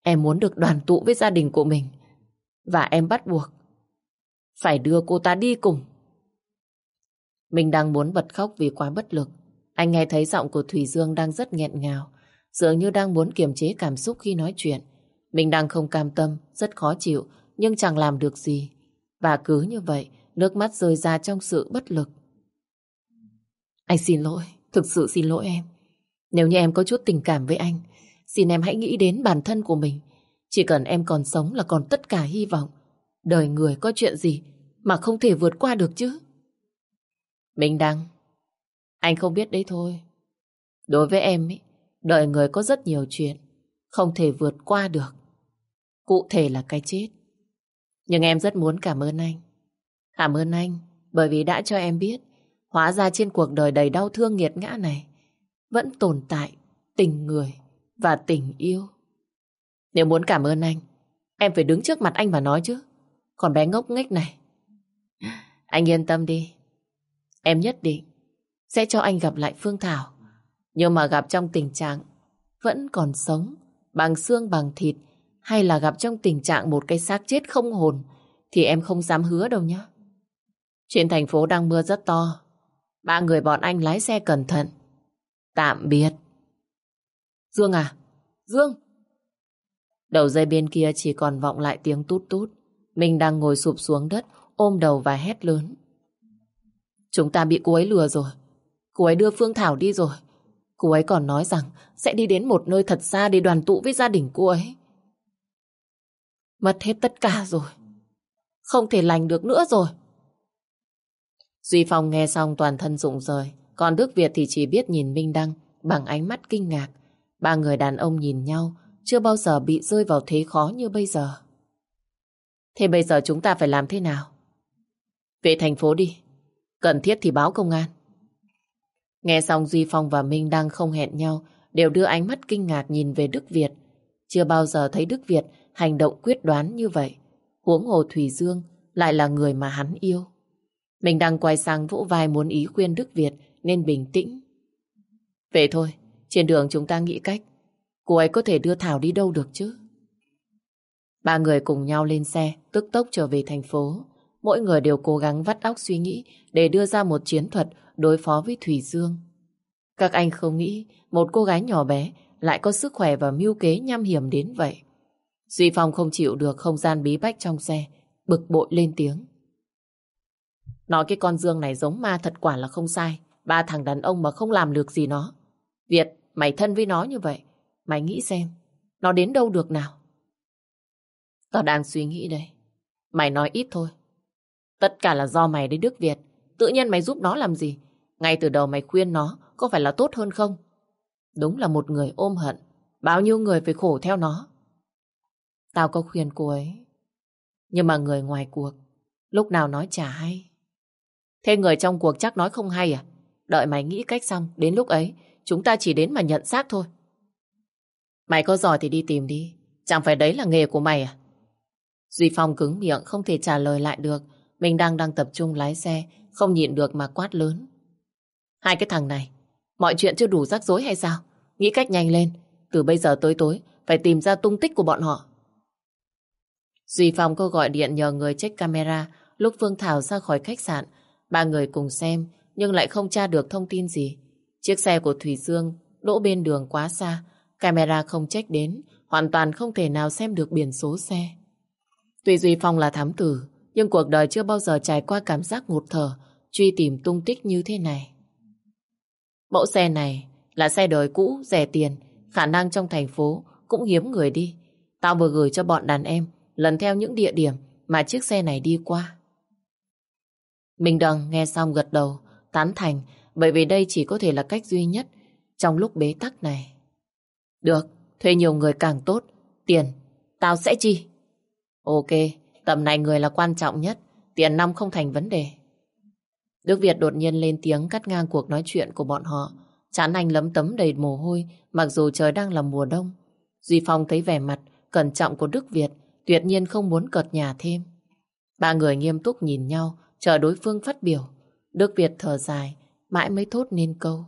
Em muốn được đoàn tụ với gia đình của mình. Và em bắt buộc phải đưa cô ta đi cùng. Mình đang muốn bật khóc vì quá bất lực. Anh nghe thấy giọng của Thủy Dương đang rất nghẹn ngào. Dường như đang muốn kiềm chế cảm xúc khi nói chuyện. Mình đang không cam tâm, rất khó chịu, nhưng chẳng làm được gì. Và cứ như vậy, nước mắt rơi ra trong sự bất lực. Anh xin lỗi, thực sự xin lỗi em. Nếu như em có chút tình cảm với anh, xin em hãy nghĩ đến bản thân của mình. Chỉ cần em còn sống là còn tất cả hy vọng. Đời người có chuyện gì mà không thể vượt qua được chứ? Minh Đăng, anh không biết đấy thôi. Đối với em ấy, đời người có rất nhiều chuyện không thể vượt qua được. Cụ thể là cái chết. Nhưng em rất muốn cảm ơn anh. Cảm ơn anh bởi vì đã cho em biết hóa ra trên cuộc đời đầy đau thương nghiệt ngã này vẫn tồn tại tình người và tình yêu. Nếu muốn cảm ơn anh, em phải đứng trước mặt anh và nói chứ. Còn bé ngốc nghếch này. Anh yên tâm đi. Em nhất định sẽ cho anh gặp lại Phương Thảo. Nhưng mà gặp trong tình trạng vẫn còn sống, bằng xương bằng thịt, hay là gặp trong tình trạng một cái xác chết không hồn, thì em không dám hứa đâu nhé. Trên thành phố đang mưa rất to. Ba người bọn anh lái xe cẩn thận. Tạm biệt. Dương à? Dương! Đầu dây bên kia chỉ còn vọng lại tiếng tút tút. Mình đang ngồi sụp xuống đất, ôm đầu và hét lớn. Chúng ta bị cô ấy lừa rồi. Cô ấy đưa Phương Thảo đi rồi. Cô ấy còn nói rằng sẽ đi đến một nơi thật xa để đoàn tụ với gia đình cô ấy. Mất hết tất cả rồi. Không thể lành được nữa rồi. Duy Phong nghe xong toàn thân rụng rời. Còn Đức Việt thì chỉ biết nhìn Minh Đăng bằng ánh mắt kinh ngạc. Ba người đàn ông nhìn nhau, chưa bao giờ bị rơi vào thế khó như bây giờ. Thế bây giờ chúng ta phải làm thế nào? Về thành phố đi. Cần thiết thì báo công an. Nghe xong Duy Phong và Minh đang không hẹn nhau, đều đưa ánh mắt kinh ngạc nhìn về Đức Việt. Chưa bao giờ thấy Đức Việt hành động quyết đoán như vậy. Huống hồ Thủy Dương lại là người mà hắn yêu. Mình đang quay sang vỗ vai muốn ý khuyên Đức Việt nên bình tĩnh. Về thôi, trên đường chúng ta nghĩ cách. Cô ấy có thể đưa Thảo đi đâu được chứ? Ba người cùng nhau lên xe, tức tốc trở về thành phố. Mỗi người đều cố gắng vắt óc suy nghĩ để đưa ra một chiến thuật đối phó với Thủy Dương. Các anh không nghĩ một cô gái nhỏ bé lại có sức khỏe và mưu kế nham hiểm đến vậy. Duy Phong không chịu được không gian bí bách trong xe, bực bội lên tiếng. Nói cái con Dương này giống ma thật quả là không sai. Ba thằng đàn ông mà không làm được gì nó. Việt, Mày thân với nó như vậy, mày nghĩ xem, nó đến đâu được nào? Tao đang suy nghĩ đây. Mày nói ít thôi. Tất cả là do mày đấy Đức Việt. Tự nhiên mày giúp nó làm gì? Ngay từ đầu mày khuyên nó có phải là tốt hơn không? Đúng là một người ôm hận. Bao nhiêu người phải khổ theo nó. Tao có khuyên cô ấy. Nhưng mà người ngoài cuộc lúc nào nói chả hay. Thế người trong cuộc chắc nói không hay à? Đợi mày nghĩ cách xong, đến lúc ấy chúng ta chỉ đến mà nhận xác thôi. Mày có giỏi thì đi tìm đi. Chẳng phải đấy là nghề của mày à? Duy Phong cứng miệng không thể trả lời lại được. Mình đang đang tập trung lái xe, không nhịn được mà quát lớn. Hai cái thằng này, mọi chuyện chưa đủ rắc rối hay sao? Nghĩ cách nhanh lên, từ bây giờ tới tối phải tìm ra tung tích của bọn họ. Duy Phong có gọi điện nhờ người check camera lúc Phương Thảo ra khỏi khách sạn. Ba người cùng xem nhưng lại không tra được thông tin gì. Chiếc xe của Thủy Dương đỗ bên đường quá xa, camera không check đến, hoàn toàn không thể nào xem được biển số xe. Tuy Duy Phong là thám tử, nhưng cuộc đời chưa bao giờ trải qua cảm giác ngột thở, truy tìm tung tích như thế này. Mẫu xe này là xe đời cũ, rẻ tiền, khả năng trong thành phố cũng hiếm người đi. Tao vừa gửi cho bọn đàn em lần theo những địa điểm mà chiếc xe này đi qua. Minh Đằng nghe xong gật đầu, tán thành bởi vì đây chỉ có thể là cách duy nhất trong lúc bế tắc này. Được, thuê nhiều người càng tốt, tiền, tao sẽ chi. Ok, tầm này người là quan trọng nhất, tiền năm không thành vấn đề. Đức Việt đột nhiên lên tiếng cắt ngang cuộc nói chuyện của bọn họ. Chán anh lấm tấm đầy mồ hôi, mặc dù trời đang là mùa đông. Duy Phong thấy vẻ mặt cẩn trọng của Đức Việt, tuyệt nhiên không muốn cợt nhà thêm. Ba người nghiêm túc nhìn nhau, chờ đối phương phát biểu. Đức Việt thở dài, mãi mới thốt nên câu.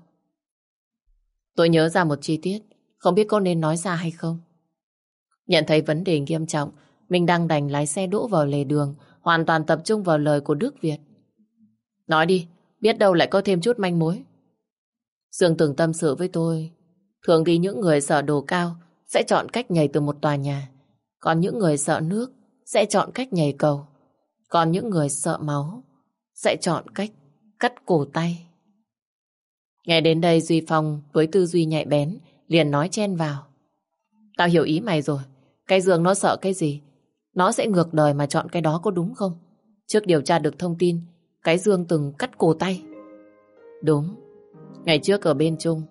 Tôi nhớ ra một chi tiết, không biết có nên nói ra hay không. Nhận thấy vấn đề nghiêm trọng, mình đang đành lái xe đỗ vào lề đường, hoàn toàn tập trung vào lời của Đức Việt. Nói đi, biết đâu lại có thêm chút manh mối. Dương từng tâm sự với tôi, thường thì những người sợ đồ cao sẽ chọn cách nhảy từ một tòa nhà, còn những người sợ nước sẽ chọn cách nhảy cầu, còn những người sợ máu sẽ chọn cách cắt cổ tay. Nghe đến đây Duy Phong với tư duy nhạy bén liền nói chen vào. Tao hiểu ý mày rồi, cái giường nó sợ cái gì? Nó sẽ ngược đời mà chọn cái đó có đúng không? Trước điều tra được thông tin, cái Dương từng cắt cổ tay. Đúng, ngày trước ở bên Trung,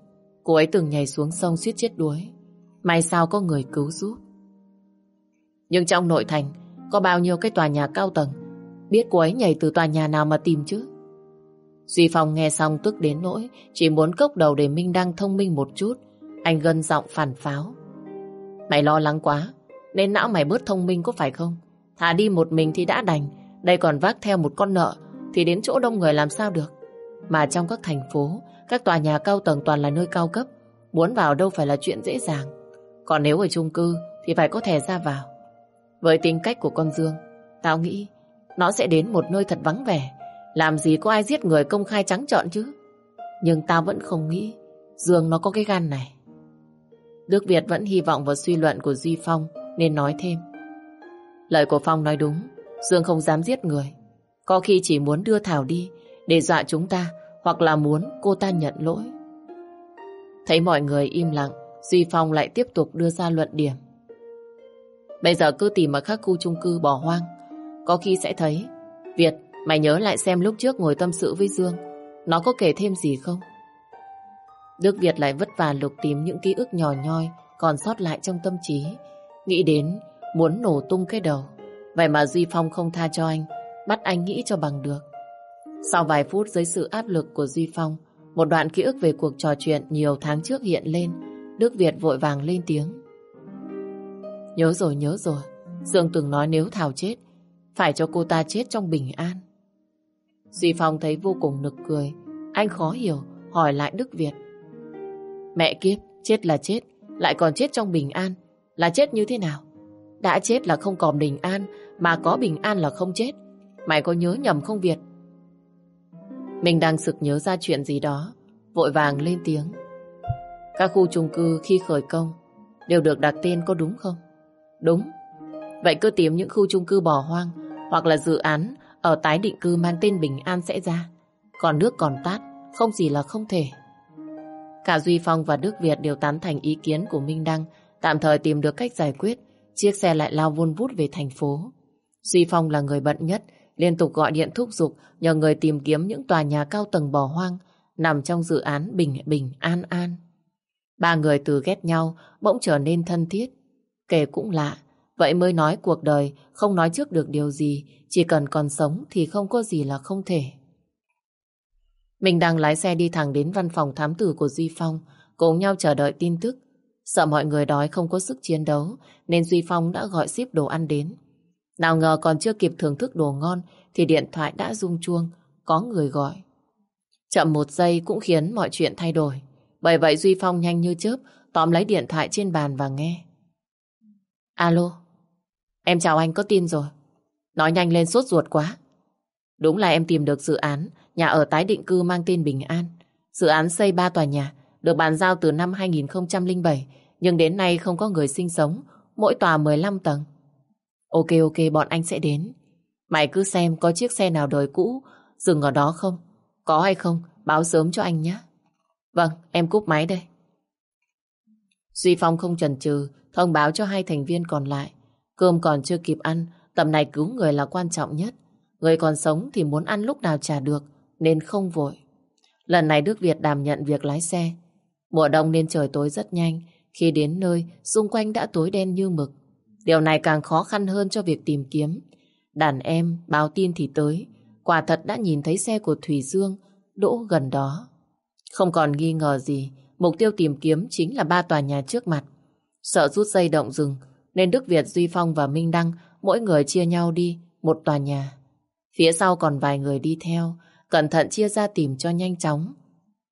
cô ấy từng nhảy xuống sông suýt chết đuối. May sao có người cứu giúp. Nhưng trong nội thành, có bao nhiêu cái tòa nhà cao tầng, biết cô ấy nhảy từ tòa nhà nào mà tìm chứ? Duy Phong nghe xong tức đến nỗi, chỉ muốn cốc đầu để Minh Đăng thông minh một chút. Anh gân giọng phản pháo. Mày lo lắng quá, nên não mày bớt thông minh có phải không? Thả đi một mình thì đã đành, đây còn vác theo một con nợ, thì đến chỗ đông người làm sao được. Mà trong các thành phố, các tòa nhà cao tầng toàn là nơi cao cấp, muốn vào đâu phải là chuyện dễ dàng. Còn nếu ở chung cư thì phải có thẻ ra vào. Với tính cách của con Dương, tao nghĩ nó sẽ đến một nơi thật vắng vẻ. Làm gì có ai giết người công khai trắng trợn chứ? Nhưng tao vẫn không nghĩ Dương nó có cái gan này. Đức Việt vẫn hy vọng vào suy luận của Duy Phong nên nói thêm. Lời của Phong nói đúng, Dương không dám giết người. Có khi chỉ muốn đưa Thảo đi để dọa chúng ta hoặc là muốn cô ta nhận lỗi. Thấy mọi người im lặng, Duy Phong lại tiếp tục đưa ra luận điểm. Bây giờ cứ tìm ở các khu chung cư bỏ hoang. Có khi sẽ thấy Việt, mày nhớ lại xem lúc trước ngồi tâm sự với Dương Nó có kể thêm gì không? Đức Việt lại vất vả lục tìm những ký ức nhỏ nhoi còn sót lại trong tâm trí. Nghĩ đến muốn nổ tung cái đầu. Vậy mà Duy Phong không tha cho anh, bắt anh nghĩ cho bằng được. Sau vài phút dưới sự áp lực của Duy Phong, một đoạn ký ức về cuộc trò chuyện nhiều tháng trước hiện lên. Đức Việt vội vàng lên tiếng. Nhớ rồi, nhớ rồi. Dương từng nói nếu Thảo chết, phải cho cô ta chết trong bình an. Duy Phong thấy vô cùng nực cười. Anh khó hiểu, hỏi lại Đức Việt. Mẹ kiếp, chết là chết, lại còn chết trong bình an. Là chết như thế nào? Đã chết là không còn bình an, mà có bình an là không chết. Mày có nhớ nhầm không Việt? Mình đang sực nhớ ra chuyện gì đó, vội vàng lên tiếng. Các khu chung cư khi khởi công đều được đặt tên có đúng không? Đúng. Vậy cứ tìm những khu chung cư bỏ hoang hoặc là dự án ở tái định cư mang tên Bình An sẽ ra. Còn nước còn tát, không gì là không thể. Cả Duy Phong và Đức Việt đều tán thành ý kiến của Minh Đăng, tạm thời tìm được cách giải quyết, chiếc xe lại lao vun vút về thành phố. Duy Phong là người bận nhất, liên tục gọi điện thúc giục nhờ người tìm kiếm những tòa nhà cao tầng bỏ hoang nằm trong dự án Bình Bình An An. Ba người từ ghét nhau bỗng trở nên thân thiết. Kể cũng lạ, vậy mới nói cuộc đời không nói trước được điều gì, chỉ cần còn sống thì không có gì là không thể. Mình đang lái xe đi thẳng đến văn phòng thám tử của Duy Phong, cùng nhau chờ đợi tin tức. Sợ mọi người đói không có sức chiến đấu, nên Duy Phong đã gọi ship đồ ăn đến. Nào ngờ còn chưa kịp thưởng thức đồ ngon, thì điện thoại đã rung chuông, có người gọi. Chậm một giây cũng khiến mọi chuyện thay đổi. Bởi vậy Duy Phong nhanh như chớp, tóm lấy điện thoại trên bàn và nghe. Alo, em chào anh có tin rồi. Nói nhanh lên sốt ruột quá. Đúng là em tìm được dự án nhà ở tái định cư mang tên Bình An. Dự án xây 3 tòa nhà, được bàn giao từ năm 2007, nhưng đến nay không có người sinh sống, mỗi tòa 15 tầng. Ok ok, bọn anh sẽ đến. Mày cứ xem có chiếc xe nào đời cũ dừng ở đó không? Có hay không, báo sớm cho anh nhé. Vâng, em cúp máy đây. Duy Phong không chần chừ, thông báo cho hai thành viên còn lại. Cơm còn chưa kịp ăn, tầm này cứu người là quan trọng nhất. Người còn sống thì muốn ăn lúc nào trả được, nên không vội. Lần này Đức Việt đảm nhận việc lái xe. Mùa đông nên trời tối rất nhanh. Khi đến nơi, xung quanh đã tối đen như mực. Điều này càng khó khăn hơn cho việc tìm kiếm. Đàn em báo tin thì tới. Quả thật đã nhìn thấy xe của Thủy Dương đỗ gần đó. Không còn nghi ngờ gì, mục tiêu tìm kiếm chính là ba tòa nhà trước mặt. Sợ rút dây động rừng, nên Đức Việt, Duy Phong và Minh Đăng mỗi người chia nhau đi một tòa nhà. Phía sau còn vài người đi theo, cẩn thận chia ra tìm cho nhanh chóng.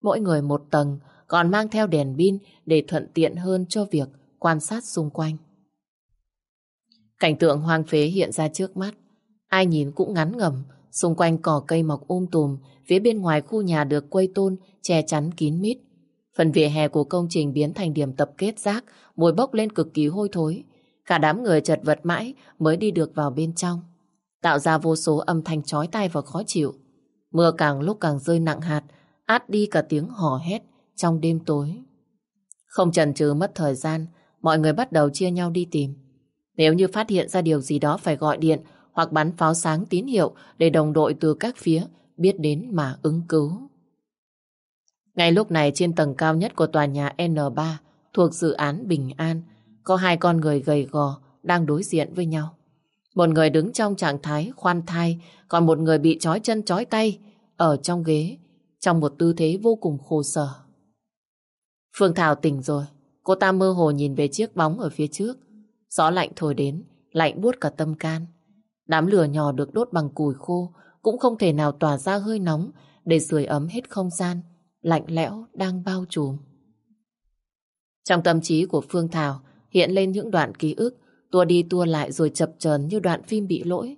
Mỗi người một tầng, còn mang theo đèn pin để thuận tiện hơn cho việc quan sát xung quanh. Cảnh tượng hoang phế hiện ra trước mắt. Ai nhìn cũng ngắn ngầm, xung quanh cỏ cây mọc um tùm, phía bên ngoài khu nhà được quây tôn, che chắn kín mít. Phần vỉa hè của công trình biến thành điểm tập kết rác, mùi bốc lên cực kỳ hôi thối. Cả đám người chật vật mãi mới đi được vào bên trong, tạo ra vô số âm thanh chói tai và khó chịu. Mưa càng lúc càng rơi nặng hạt, át đi cả tiếng hò hét trong đêm tối. Không chần chừ mất thời gian, mọi người bắt đầu chia nhau đi tìm. Nếu như phát hiện ra điều gì đó phải gọi điện hoặc bắn pháo sáng tín hiệu để đồng đội từ các phía biết đến mà ứng cứu. Ngay lúc này trên tầng cao nhất của tòa nhà N3 thuộc dự án Bình An có hai con người gầy gò đang đối diện với nhau. Một người đứng trong trạng thái khoan thai còn một người bị trói chân trói tay ở trong ghế trong một tư thế vô cùng khổ sở. Phương Thảo tỉnh rồi. Cô ta mơ hồ nhìn về chiếc bóng ở phía trước. Gió lạnh thổi đến, lạnh buốt cả tâm can. Đám lửa nhỏ được đốt bằng củi khô cũng không thể nào tỏa ra hơi nóng để sưởi ấm hết không gian lạnh lẽo đang bao trùm. Trong tâm trí của Phương Thảo hiện lên những đoạn ký ức tua đi tua lại rồi chập chờn như đoạn phim bị lỗi.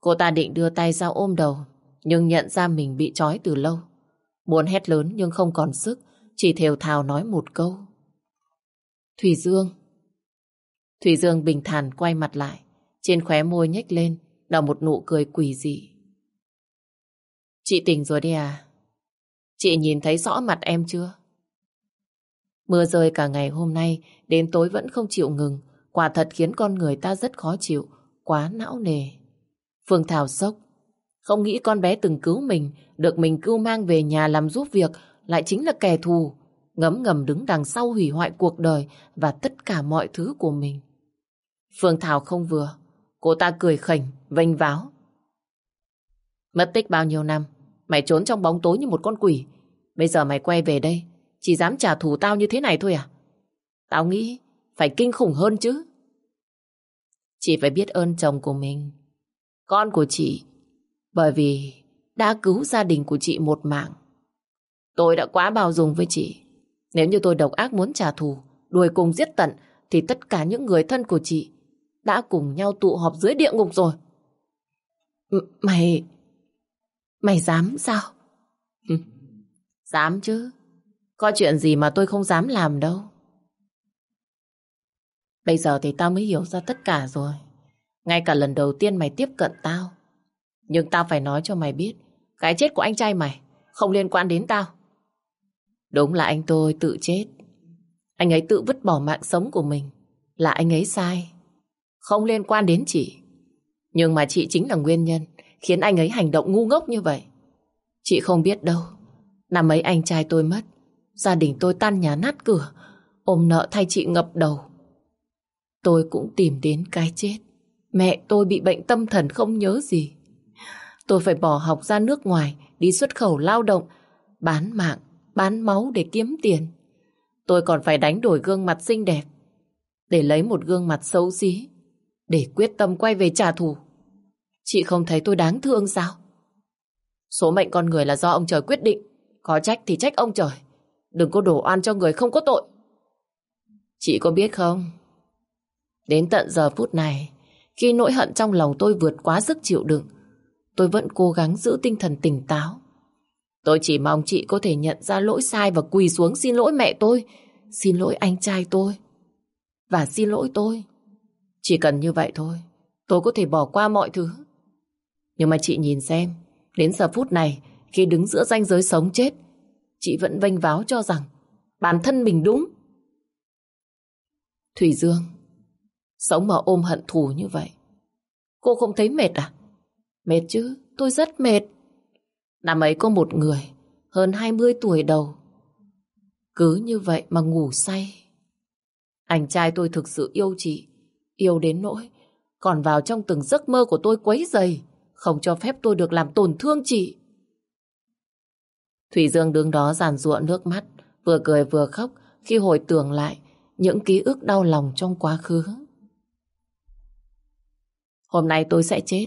Cô ta định đưa tay ra ôm đầu nhưng nhận ra mình bị trói từ lâu. Muốn hét lớn nhưng không còn sức chỉ thều thào nói một câu. Thủy Dương Thủy Dương bình thản quay mặt lại trên khóe môi nhếch lên là một nụ cười quỷ dị. Chị tỉnh rồi đi à? Chị nhìn thấy rõ mặt em chưa? Mưa rơi cả ngày hôm nay, đến tối vẫn không chịu ngừng. Quả thật khiến con người ta rất khó chịu, quá não nề. Phương Thảo sốc. Không nghĩ con bé từng cứu mình, được mình cứu mang về nhà làm giúp việc, lại chính là kẻ thù. Ngấm ngầm đứng đằng sau hủy hoại cuộc đời và tất cả mọi thứ của mình. Phương Thảo không vừa. Cô ta cười khỉnh, vênh váo. Mất tích bao nhiêu năm, mày trốn trong bóng tối như một con quỷ. Bây giờ mày quay về đây, chỉ dám trả thù tao như thế này thôi à? Tao nghĩ phải kinh khủng hơn chứ. Chị phải biết ơn chồng của mình, con của chị, bởi vì đã cứu gia đình của chị một mạng. Tôi đã quá bao dung với chị. Nếu như tôi độc ác muốn trả thù, đuổi cùng giết tận, thì tất cả những người thân của chị đã cùng nhau tụ họp dưới địa ngục rồi. M mày... Mày dám sao? dám chứ. Có chuyện gì mà tôi không dám làm đâu. Bây giờ thì tao mới hiểu ra tất cả rồi. Ngay cả lần đầu tiên mày tiếp cận tao. Nhưng tao phải nói cho mày biết, cái chết của anh trai mày không liên quan đến tao. Đúng là anh tôi tự chết. Anh ấy tự vứt bỏ mạng sống của mình. Là anh ấy sai. Không liên quan đến chị. Nhưng mà chị chính là nguyên nhân khiến anh ấy hành động ngu ngốc như vậy. Chị không biết đâu. Năm ấy anh trai tôi mất. Gia đình tôi tan nhà nát cửa. Ôm nợ thay chị ngập đầu. Tôi cũng tìm đến cái chết. Mẹ tôi bị bệnh tâm thần không nhớ gì. Tôi phải bỏ học ra nước ngoài, đi xuất khẩu lao động, bán mạng, bán máu để kiếm tiền. Tôi còn phải đánh đổi gương mặt xinh đẹp, để lấy một gương mặt xấu xí, để quyết tâm quay về trả thù. Chị không thấy tôi đáng thương sao? Số mệnh con người là do ông trời quyết định, có trách thì trách ông trời. Đừng có đổ oan cho người không có tội. Chị có biết không? Đến tận giờ phút này, khi nỗi hận trong lòng tôi vượt quá sức chịu đựng, tôi vẫn cố gắng giữ tinh thần tỉnh táo. Tôi chỉ mong chị có thể nhận ra lỗi sai và quỳ xuống xin lỗi mẹ tôi, xin lỗi anh trai tôi, và xin lỗi tôi. Chỉ cần như vậy thôi, tôi có thể bỏ qua mọi thứ. Nhưng mà chị nhìn xem, đến giờ phút này, khi đứng giữa ranh giới sống chết, chị vẫn vênh váo cho rằng bản thân mình đúng. Thủy Dương, sống mà ôm hận thù như vậy, cô không thấy mệt à? Mệt chứ, tôi rất mệt. Năm ấy có một người, hơn 20 tuổi đầu. Cứ như vậy mà ngủ say. Anh trai tôi thực sự yêu chị, yêu đến nỗi, còn vào trong từng giấc mơ của tôi quấy dày, không cho phép tôi được làm tổn thương chị. Thủy Dương đứng đó giàn ruộng nước mắt, vừa cười vừa khóc khi hồi tưởng lại những ký ức đau lòng trong quá khứ. Hôm nay tôi sẽ chết,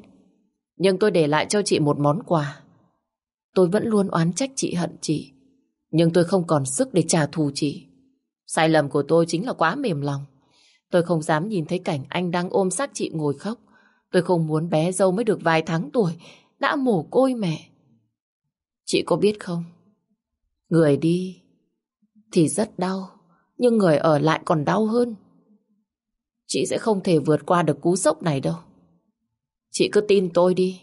nhưng tôi để lại cho chị một món quà. Tôi vẫn luôn oán trách chị hận chị, nhưng tôi không còn sức để trả thù chị. Sai lầm của tôi chính là quá mềm lòng. Tôi không dám nhìn thấy cảnh anh đang ôm xác chị ngồi khóc. Tôi không muốn bé dâu mới được vài tháng tuổi, đã mồ côi mẹ. Chị có biết không? Người đi thì rất đau, nhưng người ở lại còn đau hơn. Chị sẽ không thể vượt qua được cú sốc này đâu. Chị cứ tin tôi đi.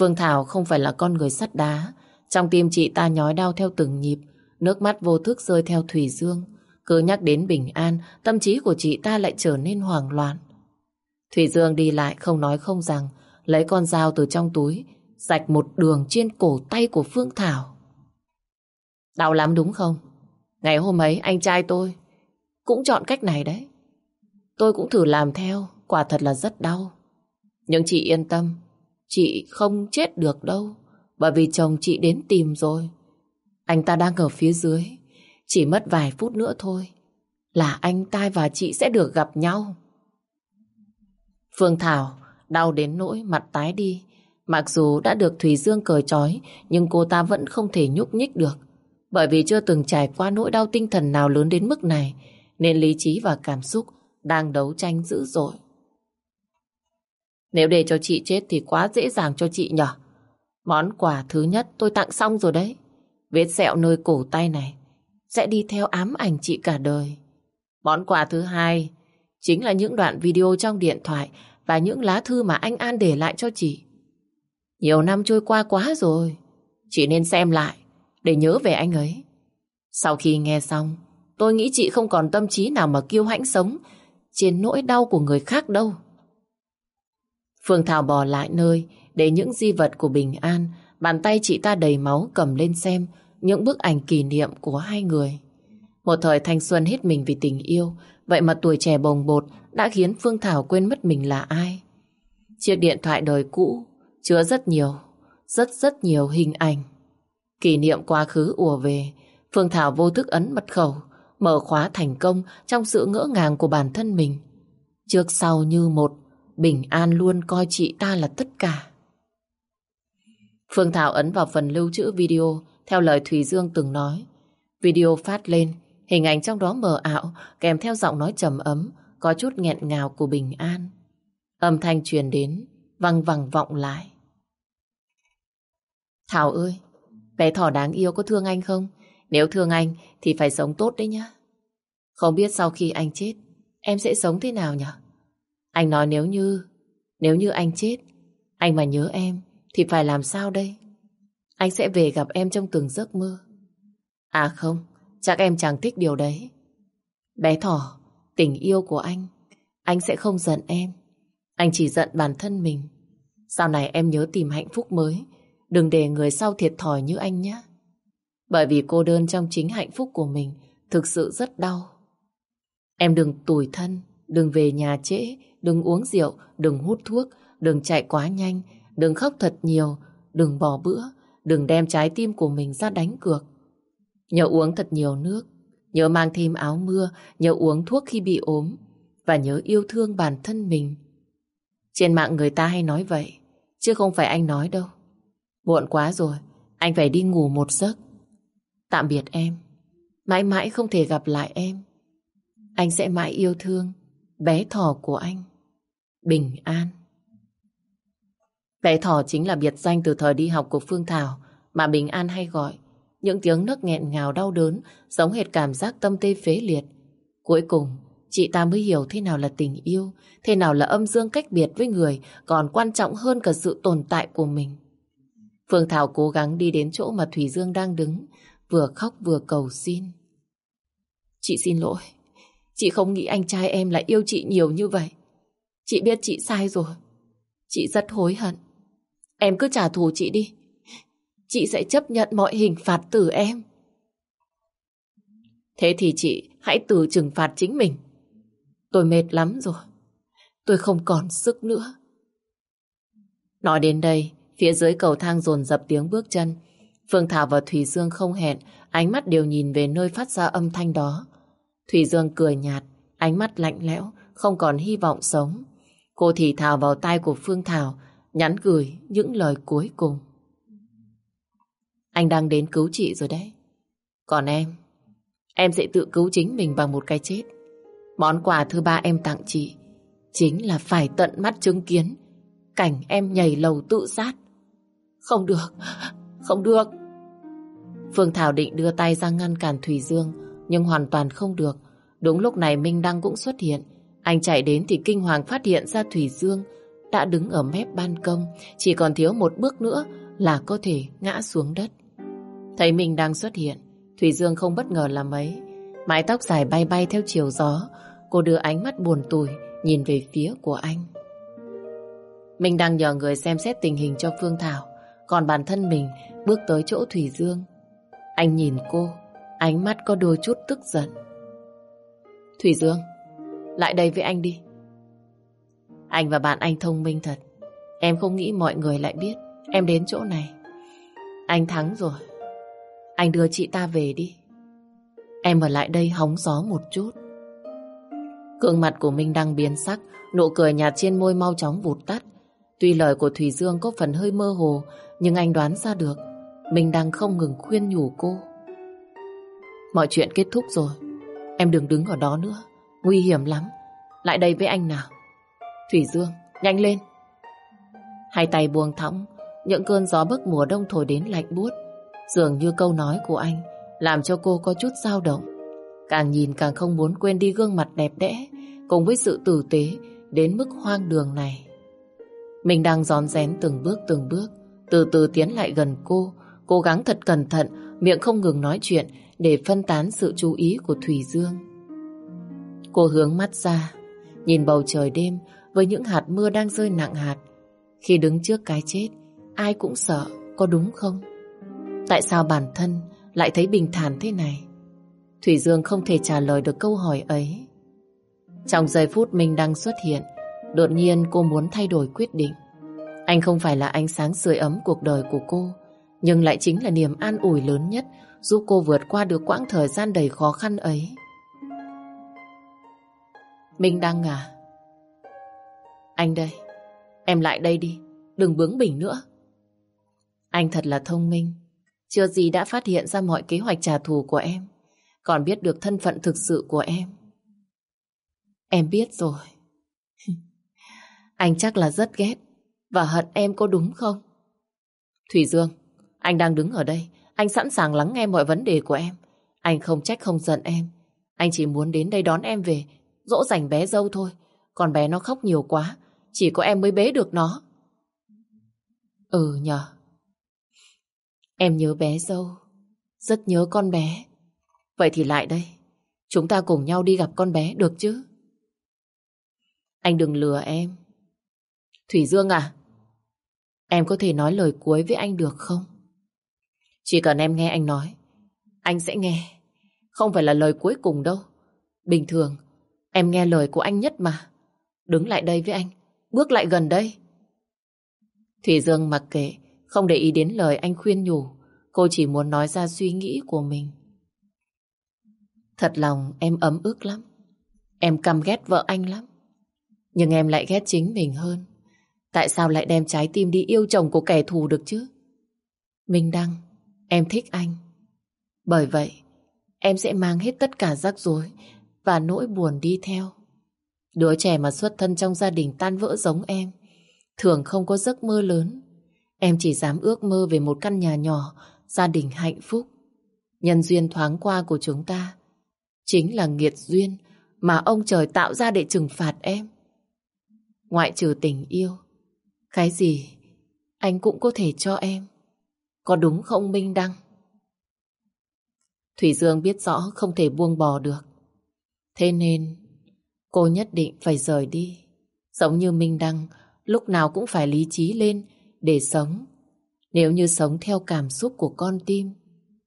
Phương Thảo không phải là con người sắt đá. Trong tim chị ta nhói đau theo từng nhịp, nước mắt vô thức rơi theo Thủy Dương. Cứ nhắc đến bình an, tâm trí của chị ta lại trở nên hoảng loạn. Thủy Dương đi lại không nói không rằng, lấy con dao từ trong túi, rạch một đường trên cổ tay của Phương Thảo. Đau lắm đúng không? Ngày hôm ấy anh trai tôi cũng chọn cách này đấy. Tôi cũng thử làm theo, quả thật là rất đau. Nhưng chị yên tâm, chị không chết được đâu, bởi vì chồng chị đến tìm rồi. Anh ta đang ở phía dưới, chỉ mất vài phút nữa thôi, là anh ta và chị sẽ được gặp nhau. Phương Thảo đau đến nỗi mặt tái đi, mặc dù đã được Thùy Dương cởi trói, nhưng cô ta vẫn không thể nhúc nhích được. Bởi vì chưa từng trải qua nỗi đau tinh thần nào lớn đến mức này, nên lý trí và cảm xúc đang đấu tranh dữ dội. Nếu để cho chị chết thì quá dễ dàng cho chị nhở. Món quà thứ nhất tôi tặng xong rồi đấy. Vết sẹo nơi cổ tay này sẽ đi theo ám ảnh chị cả đời. Món quà thứ hai chính là những đoạn video trong điện thoại và những lá thư mà anh An để lại cho chị. Nhiều năm trôi qua quá rồi, chị nên xem lại để nhớ về anh ấy. Sau khi nghe xong, tôi nghĩ chị không còn tâm trí nào mà kiêu hãnh sống trên nỗi đau của người khác đâu. Phương Thảo bỏ lại nơi để những di vật của Bình An, bàn tay chị ta đầy máu cầm lên xem những bức ảnh kỷ niệm của hai người. Một thời thanh xuân hết mình vì tình yêu, vậy mà tuổi trẻ bồng bột đã khiến Phương Thảo quên mất mình là ai. Chiếc điện thoại đời cũ chứa rất nhiều, rất rất nhiều hình ảnh. Kỷ niệm quá khứ ùa về, Phương Thảo vô thức ấn mật khẩu, mở khóa thành công trong sự ngỡ ngàng của bản thân mình. Trước sau như một, Bình An luôn coi chị ta là tất cả. Phương Thảo ấn vào phần lưu trữ video theo lời Thùy Dương từng nói. Video phát lên, hình ảnh trong đó mờ ảo kèm theo giọng nói trầm ấm có chút nghẹn ngào của Bình An. Âm thanh truyền đến, văng vẳng vọng lại. Thảo ơi, bé thỏ đáng yêu có thương anh không? Nếu thương anh thì phải sống tốt đấy nhá. Không biết sau khi anh chết, em sẽ sống thế nào nhỉ? Anh nói nếu như, nếu như anh chết, anh mà nhớ em, thì phải làm sao đây? Anh sẽ về gặp em trong từng giấc mơ. À không, chắc em chẳng thích điều đấy. Bé thỏ, tình yêu của anh, anh sẽ không giận em. Anh chỉ giận bản thân mình. Sau này em nhớ tìm hạnh phúc mới, đừng để người sau thiệt thòi như anh nhé. Bởi vì cô đơn trong chính hạnh phúc của mình thực sự rất đau. Em đừng tủi thân, đừng về nhà trễ, đừng uống rượu, đừng hút thuốc, đừng chạy quá nhanh, đừng khóc thật nhiều, đừng bỏ bữa, đừng đem trái tim của mình ra đánh cược. Nhớ uống thật nhiều nước, nhớ mang thêm áo mưa, nhớ uống thuốc khi bị ốm và nhớ yêu thương bản thân mình. Trên mạng người ta hay nói vậy, chứ không phải anh nói đâu. Muộn quá rồi, anh phải đi ngủ một giấc. Tạm biệt em, mãi mãi không thể gặp lại em. Anh sẽ mãi yêu thương bé thỏ của anh. Bình an. Bé thỏ chính là biệt danh từ thời đi học của Phương Thảo mà Bình An hay gọi. Những tiếng nấc nghẹn ngào đau đớn giống hệt cảm giác tâm tê phế liệt. Cuối cùng, chị ta mới hiểu thế nào là tình yêu, thế nào là âm dương cách biệt với người còn quan trọng hơn cả sự tồn tại của mình. Phương Thảo cố gắng đi đến chỗ mà Thủy Dương đang đứng, vừa khóc vừa cầu xin. Chị xin lỗi, chị không nghĩ anh trai em lại yêu chị nhiều như vậy. Chị biết chị sai rồi, chị rất hối hận. Em cứ trả thù chị đi. Chị sẽ chấp nhận mọi hình phạt từ em. Thế thì chị hãy tự trừng phạt chính mình. Tôi mệt lắm rồi. Tôi không còn sức nữa. Nói đến đây, phía dưới cầu thang dồn dập tiếng bước chân. Phương Thảo và Thủy Dương không hẹn, ánh mắt đều nhìn về nơi phát ra âm thanh đó. Thủy Dương cười nhạt, ánh mắt lạnh lẽo, không còn hy vọng sống. Cô thì thào vào tay của Phương Thảo, nhắn gửi những lời cuối cùng. Anh đang đến cứu chị rồi đấy. Còn em, em sẽ tự cứu chính mình bằng một cái chết. Món quà thứ ba em tặng chị chính là phải tận mắt chứng kiến cảnh em nhảy lầu tự sát. Không được, không được. Phương Thảo định đưa tay ra ngăn cản Thủy Dương, nhưng hoàn toàn không được. Đúng lúc này Minh Đăng cũng xuất hiện. Anh chạy đến thì kinh hoàng phát hiện ra Thủy Dương đã đứng ở mép ban công, chỉ còn thiếu một bước nữa là có thể ngã xuống đất. Thấy mình đang xuất hiện, Thủy Dương không bất ngờ là mấy. Mái tóc dài bay bay theo chiều gió, cô đưa ánh mắt buồn tủi nhìn về phía của anh. Mình đang nhờ người xem xét tình hình cho Phương Thảo, còn bản thân mình bước tới chỗ Thủy Dương. Anh nhìn cô, ánh mắt có đôi chút tức giận. Thủy Dương, lại đây với anh đi. Anh và bạn anh thông minh thật. Em không nghĩ mọi người lại biết em đến chỗ này. Anh thắng rồi. Anh đưa chị ta về đi. Em ở lại đây hóng gió một chút. Cương mặt của Minh đang biến sắc, nụ cười nhạt trên môi mau chóng vụt tắt. Tuy lời của Thủy Dương có phần hơi mơ hồ, nhưng anh đoán ra được. Minh đang không ngừng khuyên nhủ cô. Mọi chuyện kết thúc rồi. Em đừng đứng ở đó nữa. Nguy hiểm lắm. Lại đây với anh nào. Thủy Dương, nhanh lên. Hai tay buông thõng, những cơn gió bức mùa đông thổi đến lạnh buốt. Dường như câu nói của anh làm cho cô có chút dao động. Càng nhìn càng không muốn quên đi gương mặt đẹp đẽ cùng với sự tử tế đến mức hoang đường này. Mình đang gión rén từng bước từng bước, từ từ tiến lại gần cô, cố gắng thật cẩn thận, miệng không ngừng nói chuyện để phân tán sự chú ý của Thủy Dương. Cô hướng mắt ra, nhìn bầu trời đêm với những hạt mưa đang rơi nặng hạt. Khi đứng trước cái chết, ai cũng sợ, có đúng không? Tại sao bản thân lại thấy bình thản thế này? Thủy Dương không thể trả lời được câu hỏi ấy. Trong giây phút mình đang xuất hiện, đột nhiên cô muốn thay đổi quyết định. Anh không phải là ánh sáng sưởi ấm cuộc đời của cô, nhưng lại chính là niềm an ủi lớn nhất giúp cô vượt qua được quãng thời gian đầy khó khăn ấy. Minh Đăng à? Anh đây, em lại đây đi, đừng bướng bỉnh nữa. Anh thật là thông minh, chưa gì đã phát hiện ra mọi kế hoạch trả thù của em, còn biết được thân phận thực sự của em. Em biết rồi. anh chắc là rất ghét và hận em có đúng không? Thủy Dương, anh đang đứng ở đây, anh sẵn sàng lắng nghe mọi vấn đề của em. Anh không trách không giận em. Anh chỉ muốn đến đây đón em về, dỗ dành bé dâu thôi. Còn bé nó khóc nhiều quá, chỉ có em mới bế được nó. Ừ nhờ. Em nhớ bé dâu, Rất nhớ con bé. Vậy thì lại đây. Chúng ta cùng nhau đi gặp con bé được chứ? Anh đừng lừa em. Thủy Dương à? Em có thể nói lời cuối với anh được không? Chỉ cần em nghe anh nói, anh sẽ nghe. Không phải là lời cuối cùng đâu. Bình thường, em nghe lời của anh nhất mà. Đứng lại đây với anh, bước lại gần đây. Thủy Dương mặc kệ, không để ý đến lời anh khuyên nhủ. Cô chỉ muốn nói ra suy nghĩ của mình. Thật lòng em ấm ức lắm. Em căm ghét vợ anh lắm. Nhưng em lại ghét chính mình hơn. Tại sao lại đem trái tim đi yêu chồng của kẻ thù được chứ? Minh Đăng, em thích anh. Bởi vậy, em sẽ mang hết tất cả rắc rối và nỗi buồn đi theo. Đứa trẻ mà xuất thân trong gia đình tan vỡ giống em, thường không có giấc mơ lớn. Em chỉ dám ước mơ về một căn nhà nhỏ, gia đình hạnh phúc. Nhân duyên thoáng qua của chúng ta chính là nghiệt duyên mà ông trời tạo ra để trừng phạt em. Ngoại trừ tình yêu, cái gì anh cũng có thể cho em. Có đúng không Minh Đăng? Thủy Dương biết rõ không thể buông bò được. Thế nên cô nhất định phải rời đi. Giống như Minh Đăng, lúc nào cũng phải lý trí lên để sống. Nếu như sống theo cảm xúc của con tim,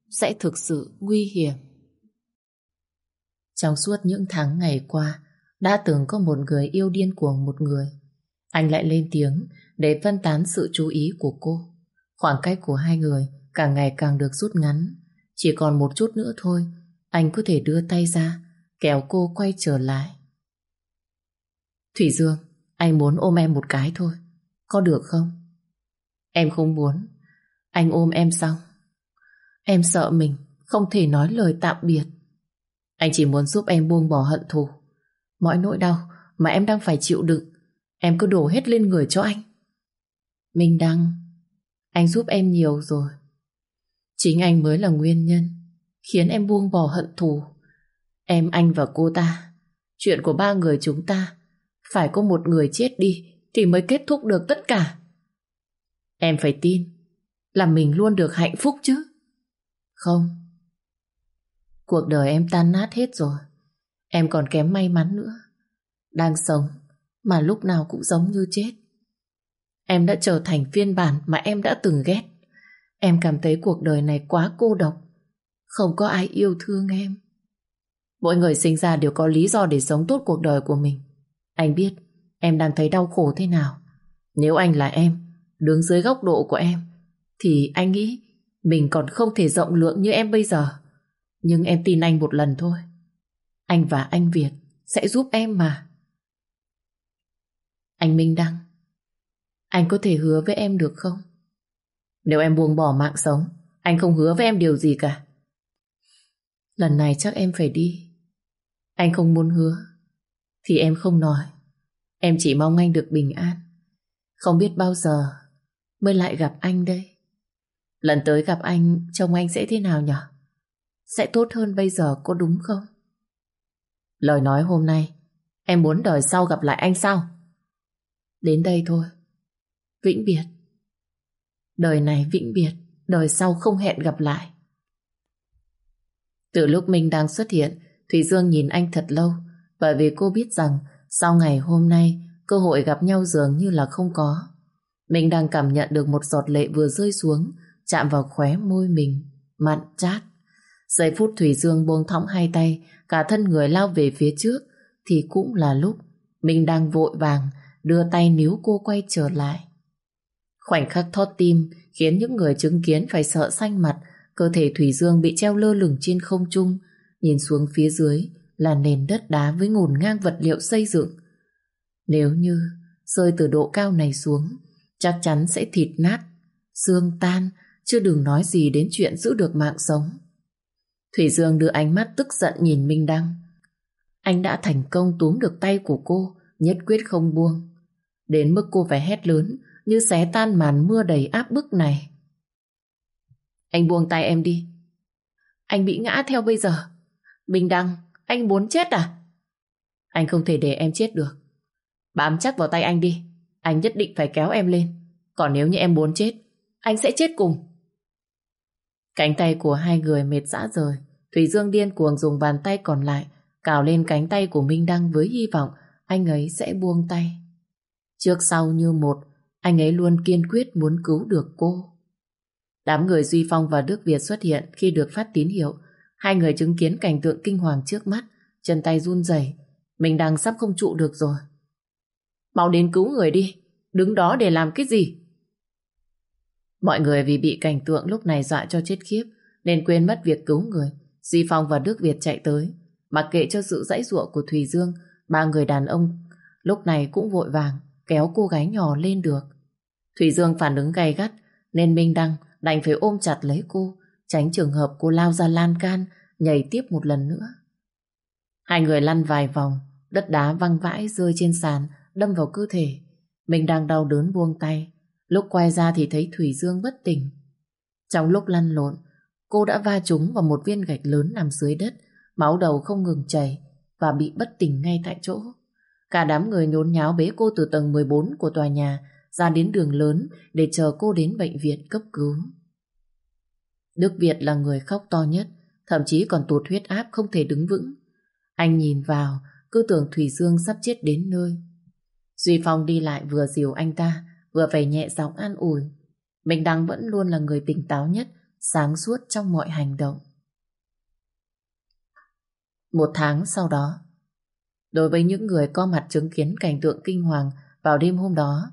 sẽ thực sự nguy hiểm. Trong suốt những tháng ngày qua, đã từng có một người yêu điên cuồng một người. Anh lại lên tiếng để phân tán sự chú ý của cô. Khoảng cách của hai người càng ngày càng được rút ngắn. Chỉ còn một chút nữa thôi, anh có thể đưa tay ra, kéo cô quay trở lại. Thủy Dương, anh muốn ôm em một cái thôi. Có được không? Em không muốn. Anh ôm em xong. Em sợ mình không thể nói lời tạm biệt. Anh chỉ muốn giúp em buông bỏ hận thù. Mọi nỗi đau mà em đang phải chịu đựng, em cứ đổ hết lên người cho anh. Minh Đăng, anh giúp em nhiều rồi. Chính anh mới là nguyên nhân khiến em buông bỏ hận thù. Em, anh và cô ta, chuyện của ba người chúng ta, phải có một người chết đi thì mới kết thúc được tất cả. Em phải tin là mình luôn được hạnh phúc chứ. Không, Cuộc đời em tan nát hết rồi. Em còn kém may mắn nữa. Đang sống mà lúc nào cũng giống như chết. Em đã trở thành phiên bản mà em đã từng ghét. Em cảm thấy cuộc đời này quá cô độc. Không có ai yêu thương em. Mỗi người sinh ra đều có lý do để sống tốt cuộc đời của mình. Anh biết em đang thấy đau khổ thế nào. Nếu anh là em, đứng dưới góc độ của em, thì anh nghĩ mình còn không thể rộng lượng như em bây giờ. Nhưng em tin anh một lần thôi. Anh và anh Việt sẽ giúp em mà. Anh Minh Đăng, anh có thể hứa với em được không? Nếu em buông bỏ mạng sống, anh không hứa với em điều gì cả. Lần này chắc em phải đi. Anh không muốn hứa, thì em không nói. Em chỉ mong anh được bình an. Không biết bao giờ mới lại gặp anh đây. Lần tới gặp anh, trông anh sẽ thế nào nhỉ? sẽ tốt hơn bây giờ có đúng không? Lời nói hôm nay, em muốn đời sau gặp lại anh sao? Đến đây thôi. Vĩnh biệt. Đời này vĩnh biệt, đời sau không hẹn gặp lại. Từ lúc mình đang xuất hiện, Thủy Dương nhìn anh thật lâu, bởi vì cô biết rằng sau ngày hôm nay, cơ hội gặp nhau dường như là không có. Mình đang cảm nhận được một giọt lệ vừa rơi xuống, chạm vào khóe môi mình, mặn chát. Giây phút Thủy Dương buông thõng hai tay, cả thân người lao về phía trước, thì cũng là lúc mình đang vội vàng đưa tay níu cô quay trở lại. Khoảnh khắc thót tim khiến những người chứng kiến phải sợ xanh mặt, cơ thể Thủy Dương bị treo lơ lửng trên không trung, nhìn xuống phía dưới là nền đất đá với ngổn ngang vật liệu xây dựng. Nếu như rơi từ độ cao này xuống, chắc chắn sẽ thịt nát, xương tan, chưa đừng nói gì đến chuyện giữ được mạng sống. Thủy Dương đưa ánh mắt tức giận nhìn Minh Đăng. Anh đã thành công túm được tay của cô, nhất quyết không buông. Đến mức cô phải hét lớn, như xé tan màn mưa đầy áp bức này. Anh buông tay em đi. Anh bị ngã theo bây giờ. Minh Đăng, anh muốn chết à? Anh không thể để em chết được. Bám chắc vào tay anh đi. Anh nhất định phải kéo em lên. Còn nếu như em muốn chết, anh sẽ chết cùng. Cánh tay của hai người mệt dã rời. Thủy Dương điên cuồng dùng bàn tay còn lại cào lên cánh tay của Minh Đăng với hy vọng anh ấy sẽ buông tay. Trước sau như một, anh ấy luôn kiên quyết muốn cứu được cô. Đám người Duy Phong và Đức Việt xuất hiện khi được phát tín hiệu. Hai người chứng kiến cảnh tượng kinh hoàng trước mắt, chân tay run rẩy, mình đang sắp không trụ được rồi. Mau đến cứu người đi, đứng đó để làm cái gì? Mọi người vì bị cảnh tượng lúc này dọa cho chết khiếp nên quên mất việc cứu người. di Phong và Đức Việt chạy tới. Mặc kệ cho sự dãy ruộng của Thùy Dương, ba người đàn ông lúc này cũng vội vàng kéo cô gái nhỏ lên được. Thùy Dương phản ứng gay gắt nên Minh Đăng đành phải ôm chặt lấy cô tránh trường hợp cô lao ra lan can nhảy tiếp một lần nữa. Hai người lăn vài vòng đất đá văng vãi rơi trên sàn đâm vào cơ thể. mình đang đau đớn buông tay Lúc quay ra thì thấy Thủy Dương bất tỉnh. Trong lúc lăn lộn, cô đã va trúng vào một viên gạch lớn nằm dưới đất, máu đầu không ngừng chảy và bị bất tỉnh ngay tại chỗ. Cả đám người nhốn nháo bế cô từ tầng 14 của tòa nhà ra đến đường lớn để chờ cô đến bệnh viện cấp cứu. Đức Việt là người khóc to nhất, thậm chí còn tụt huyết áp không thể đứng vững. Anh nhìn vào, cứ tưởng Thủy Dương sắp chết đến nơi. Duy Phong đi lại vừa dìu anh ta, vừa phải nhẹ giọng an ủi. Mình Đăng vẫn luôn là người tỉnh táo nhất, sáng suốt trong mọi hành động. Một tháng sau đó, đối với những người có mặt chứng kiến cảnh tượng kinh hoàng vào đêm hôm đó,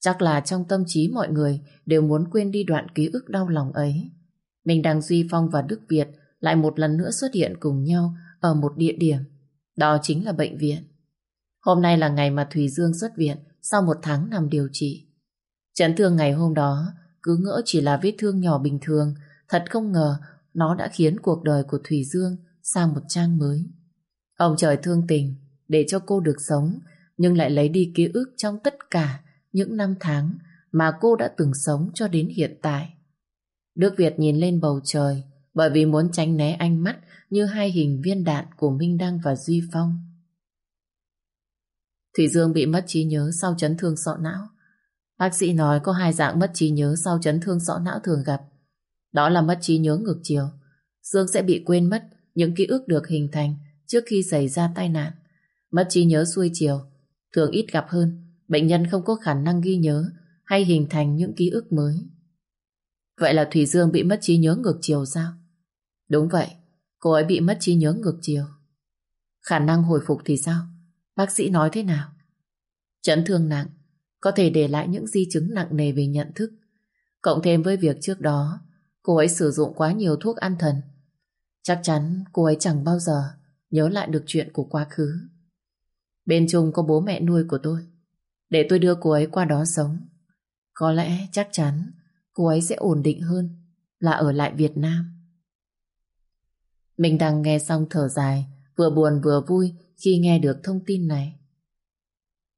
chắc là trong tâm trí mọi người đều muốn quên đi đoạn ký ức đau lòng ấy. Mình đang Duy Phong và Đức Việt lại một lần nữa xuất hiện cùng nhau ở một địa điểm. Đó chính là bệnh viện. Hôm nay là ngày mà Thùy Dương xuất viện sau một tháng nằm điều trị. Chấn thương ngày hôm đó cứ ngỡ chỉ là vết thương nhỏ bình thường, thật không ngờ nó đã khiến cuộc đời của Thủy Dương sang một trang mới. Ông trời thương tình để cho cô được sống, nhưng lại lấy đi ký ức trong tất cả những năm tháng mà cô đã từng sống cho đến hiện tại. Đức Việt nhìn lên bầu trời bởi vì muốn tránh né ánh mắt như hai hình viên đạn của Minh Đăng và Duy Phong. Thủy Dương bị mất trí nhớ sau chấn thương sọ não. Bác sĩ nói có hai dạng mất trí nhớ sau chấn thương sọ não thường gặp. Đó là mất trí nhớ ngược chiều. Dương sẽ bị quên mất những ký ức được hình thành trước khi xảy ra tai nạn. Mất trí nhớ xuôi chiều, thường ít gặp hơn. Bệnh nhân không có khả năng ghi nhớ hay hình thành những ký ức mới. Vậy là Thủy Dương bị mất trí nhớ ngược chiều sao? Đúng vậy, cô ấy bị mất trí nhớ ngược chiều. Khả năng hồi phục thì sao? Bác sĩ nói thế nào? Chấn thương nặng, có thể để lại những di chứng nặng nề về nhận thức. Cộng thêm với việc trước đó, cô ấy sử dụng quá nhiều thuốc an thần. Chắc chắn cô ấy chẳng bao giờ nhớ lại được chuyện của quá khứ. Bên chung có bố mẹ nuôi của tôi. Để tôi đưa cô ấy qua đó sống. Có lẽ chắc chắn cô ấy sẽ ổn định hơn là ở lại Việt Nam. Mình đang nghe xong thở dài, vừa buồn vừa vui khi nghe được thông tin này.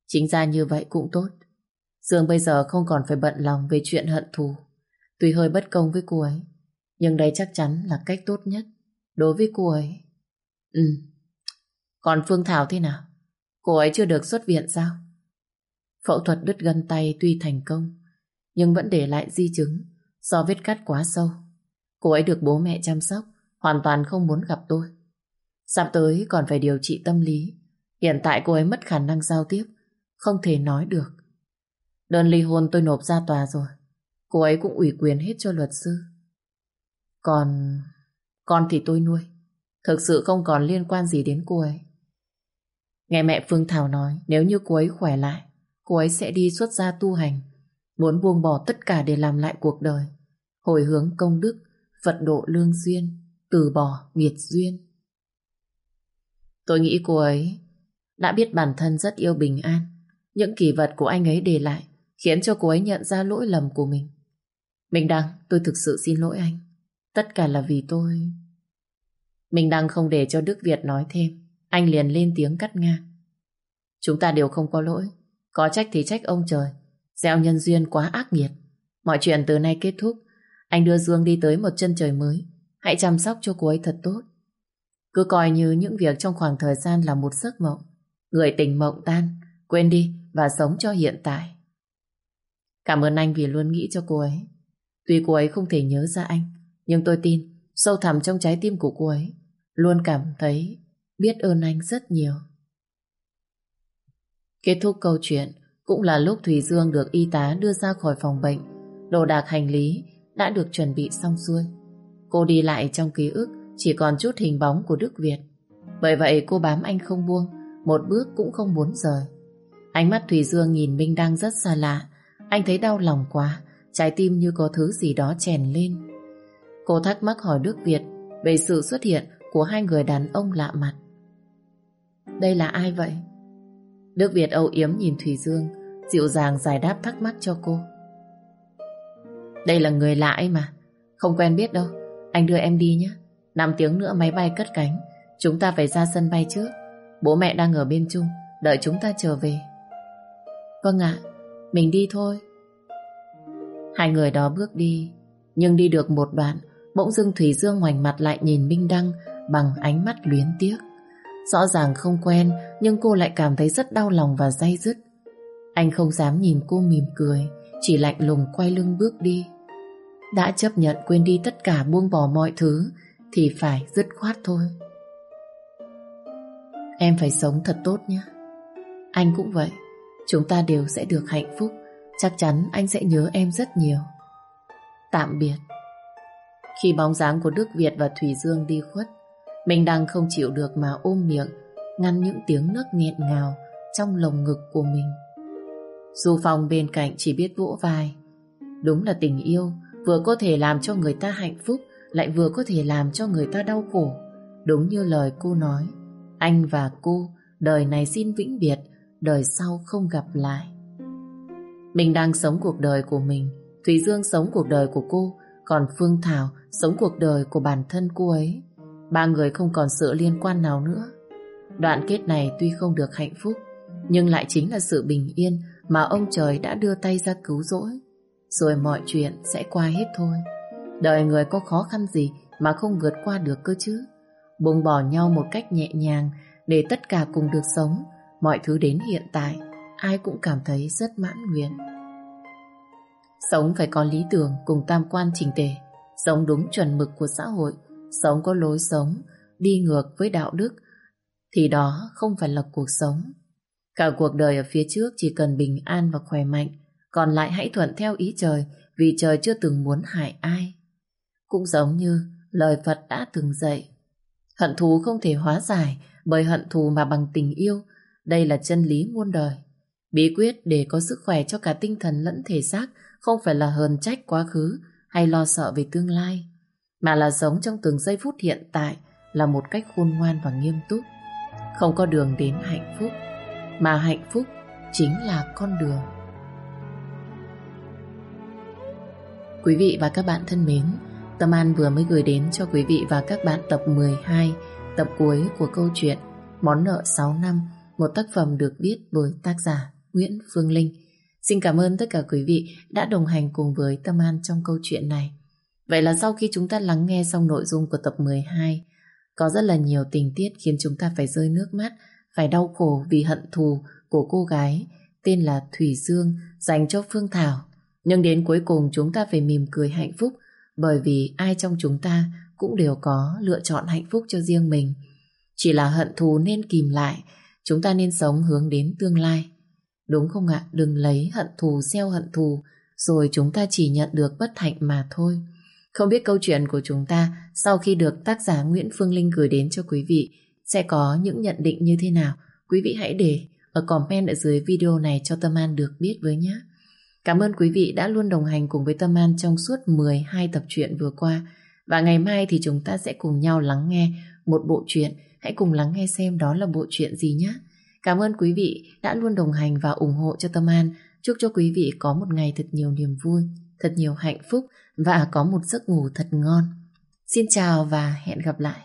Chính ra như vậy cũng tốt. Dương bây giờ không còn phải bận lòng về chuyện hận thù. Tuy hơi bất công với cô ấy, nhưng đây chắc chắn là cách tốt nhất đối với cô ấy. Ừ. Còn Phương Thảo thế nào? Cô ấy chưa được xuất viện sao? Phẫu thuật đứt gân tay tuy thành công, nhưng vẫn để lại di chứng do vết cắt quá sâu. Cô ấy được bố mẹ chăm sóc, hoàn toàn không muốn gặp tôi. Sắp tới còn phải điều trị tâm lý. Hiện tại cô ấy mất khả năng giao tiếp, không thể nói được. Đơn ly hôn tôi nộp ra tòa rồi. Cô ấy cũng ủy quyền hết cho luật sư. Còn... Con thì tôi nuôi. Thực sự không còn liên quan gì đến cô ấy. Nghe mẹ Phương Thảo nói nếu như cô ấy khỏe lại, cô ấy sẽ đi xuất gia tu hành. Muốn buông bỏ tất cả để làm lại cuộc đời. Hồi hướng công đức, Phật độ lương duyên, từ bỏ nghiệt duyên. Tôi nghĩ cô ấy đã biết bản thân rất yêu bình an. Những kỷ vật của anh ấy để lại khiến cho cô ấy nhận ra lỗi lầm của mình. mình Đăng, tôi thực sự xin lỗi anh. Tất cả là vì tôi... mình Đăng không để cho Đức Việt nói thêm. Anh liền lên tiếng cắt ngang. Chúng ta đều không có lỗi. Có trách thì trách ông trời. Gieo nhân duyên quá ác nghiệt. Mọi chuyện từ nay kết thúc. Anh đưa Dương đi tới một chân trời mới. Hãy chăm sóc cho cô ấy thật tốt. Cứ coi như những việc trong khoảng thời gian là một giấc mộng. Người tình mộng tan, quên đi và sống cho hiện tại. Cảm ơn anh vì luôn nghĩ cho cô ấy. Tuy cô ấy không thể nhớ ra anh, Nhưng tôi tin, sâu thẳm trong trái tim của cô ấy, luôn cảm thấy biết ơn anh rất nhiều. Kết thúc câu chuyện, cũng là lúc Thùy Dương được y tá đưa ra khỏi phòng bệnh. Đồ đạc hành lý đã được chuẩn bị xong xuôi. Cô đi lại trong ký ức chỉ còn chút hình bóng của Đức Việt. Bởi vậy cô bám anh không buông, một bước cũng không muốn rời. Ánh mắt Thùy Dương nhìn Minh đang rất xa lạ. Anh thấy đau lòng quá, trái tim như có thứ gì đó chèn lên. Cô thắc mắc hỏi Đức Việt về sự xuất hiện của hai người đàn ông lạ mặt. Đây là ai vậy? Đức Việt âu yếm nhìn Thùy Dương, dịu dàng giải đáp thắc mắc cho cô. Đây là người lạ ấy mà, không quen biết đâu. Anh đưa em đi nhé. 5 tiếng nữa máy bay cất cánh, chúng ta phải ra sân bay trước. Bố mẹ đang ở bên trung đợi chúng ta trở về. Vâng ạ, mình đi thôi. Hai người đó bước đi, nhưng đi được một đoạn, bỗng dưng Thủy Dương ngoảnh mặt lại nhìn Minh Đăng bằng ánh mắt luyến tiếc. Rõ ràng không quen, nhưng cô lại cảm thấy rất đau lòng và day dứt. Anh không dám nhìn cô mỉm cười, chỉ lạnh lùng quay lưng bước đi. Đã chấp nhận quên đi tất cả buông bỏ mọi thứ, thì phải dứt khoát thôi. Em phải sống thật tốt nhé. Anh cũng vậy. Chúng ta đều sẽ được hạnh phúc. Chắc chắn anh sẽ nhớ em rất nhiều. Tạm biệt. Khi bóng dáng của Đức Việt và Thủy Dương đi khuất, mình đang không chịu được mà ôm miệng, ngăn những tiếng nấc nghẹn ngào trong lồng ngực của mình. Dù phòng bên cạnh chỉ biết vỗ vai. Đúng là tình yêu vừa có thể làm cho người ta hạnh phúc lại vừa có thể làm cho người ta đau khổ. Đúng như lời cô nói, anh và cô đời này xin vĩnh biệt, đời sau không gặp lại. Mình đang sống cuộc đời của mình, Thủy Dương sống cuộc đời của cô, còn Phương Thảo sống cuộc đời của bản thân cô ấy. Ba người không còn sự liên quan nào nữa. Đoạn kết này tuy không được hạnh phúc, nhưng lại chính là sự bình yên mà ông trời đã đưa tay ra cứu rỗi. Rồi mọi chuyện sẽ qua hết thôi. Đời người có khó khăn gì mà không vượt qua được cơ chứ? Buông bỏ nhau một cách nhẹ nhàng để tất cả cùng được sống. Mọi thứ đến hiện tại, ai cũng cảm thấy rất mãn nguyện. Sống phải có lý tưởng cùng tam quan trình tề, sống đúng chuẩn mực của xã hội, sống có lối sống, đi ngược với đạo đức, thì đó không phải là cuộc sống. Cả cuộc đời ở phía trước chỉ cần bình an và khỏe mạnh, còn lại hãy thuận theo ý trời vì trời chưa từng muốn hại ai. Cũng giống như lời Phật đã từng dạy. Hận thù không thể hóa giải bởi hận thù mà bằng tình yêu. Đây là chân lý muôn đời. Bí quyết để có sức khỏe cho cả tinh thần lẫn thể xác không phải là hờn trách quá khứ hay lo sợ về tương lai, mà là sống trong từng giây phút hiện tại là một cách khôn ngoan và nghiêm túc. Không có đường đến hạnh phúc, mà hạnh phúc chính là con đường. Quý vị và các bạn thân mến, Tâm An vừa mới gửi đến cho quý vị và các bạn tập 12, tập cuối của câu chuyện Món nợ 6 năm, một tác phẩm được viết bởi tác giả Nguyễn Phương Linh. Xin cảm ơn tất cả quý vị đã đồng hành cùng với Tâm An trong câu chuyện này. Vậy là sau khi chúng ta lắng nghe xong nội dung của tập 12, có rất là nhiều tình tiết khiến chúng ta phải rơi nước mắt, phải đau khổ vì hận thù của cô gái tên là Thủy Dương dành cho Phương Thảo. Nhưng đến cuối cùng chúng ta phải mỉm cười hạnh phúc bởi vì ai trong chúng ta cũng đều có lựa chọn hạnh phúc cho riêng mình. Chỉ là hận thù nên kìm lại, chúng ta nên sống hướng đến tương lai. Đúng không ạ? Đừng lấy hận thù gieo hận thù, rồi chúng ta chỉ nhận được bất hạnh mà thôi. Không biết câu chuyện của chúng ta sau khi được tác giả Nguyễn Phương Linh gửi đến cho quý vị sẽ có những nhận định như thế nào? Quý vị hãy để ở comment ở dưới video này cho Tâm An được biết với nhé. Cảm ơn quý vị đã luôn đồng hành cùng với Tâm An trong suốt 12 tập truyện vừa qua. Và ngày mai thì chúng ta sẽ cùng nhau lắng nghe một bộ truyện. Hãy cùng lắng nghe xem đó là bộ truyện gì nhé. Cảm ơn quý vị đã luôn đồng hành và ủng hộ cho Tâm An. Chúc cho quý vị có một ngày thật nhiều niềm vui, thật nhiều hạnh phúc và có một giấc ngủ thật ngon. Xin chào và hẹn gặp lại.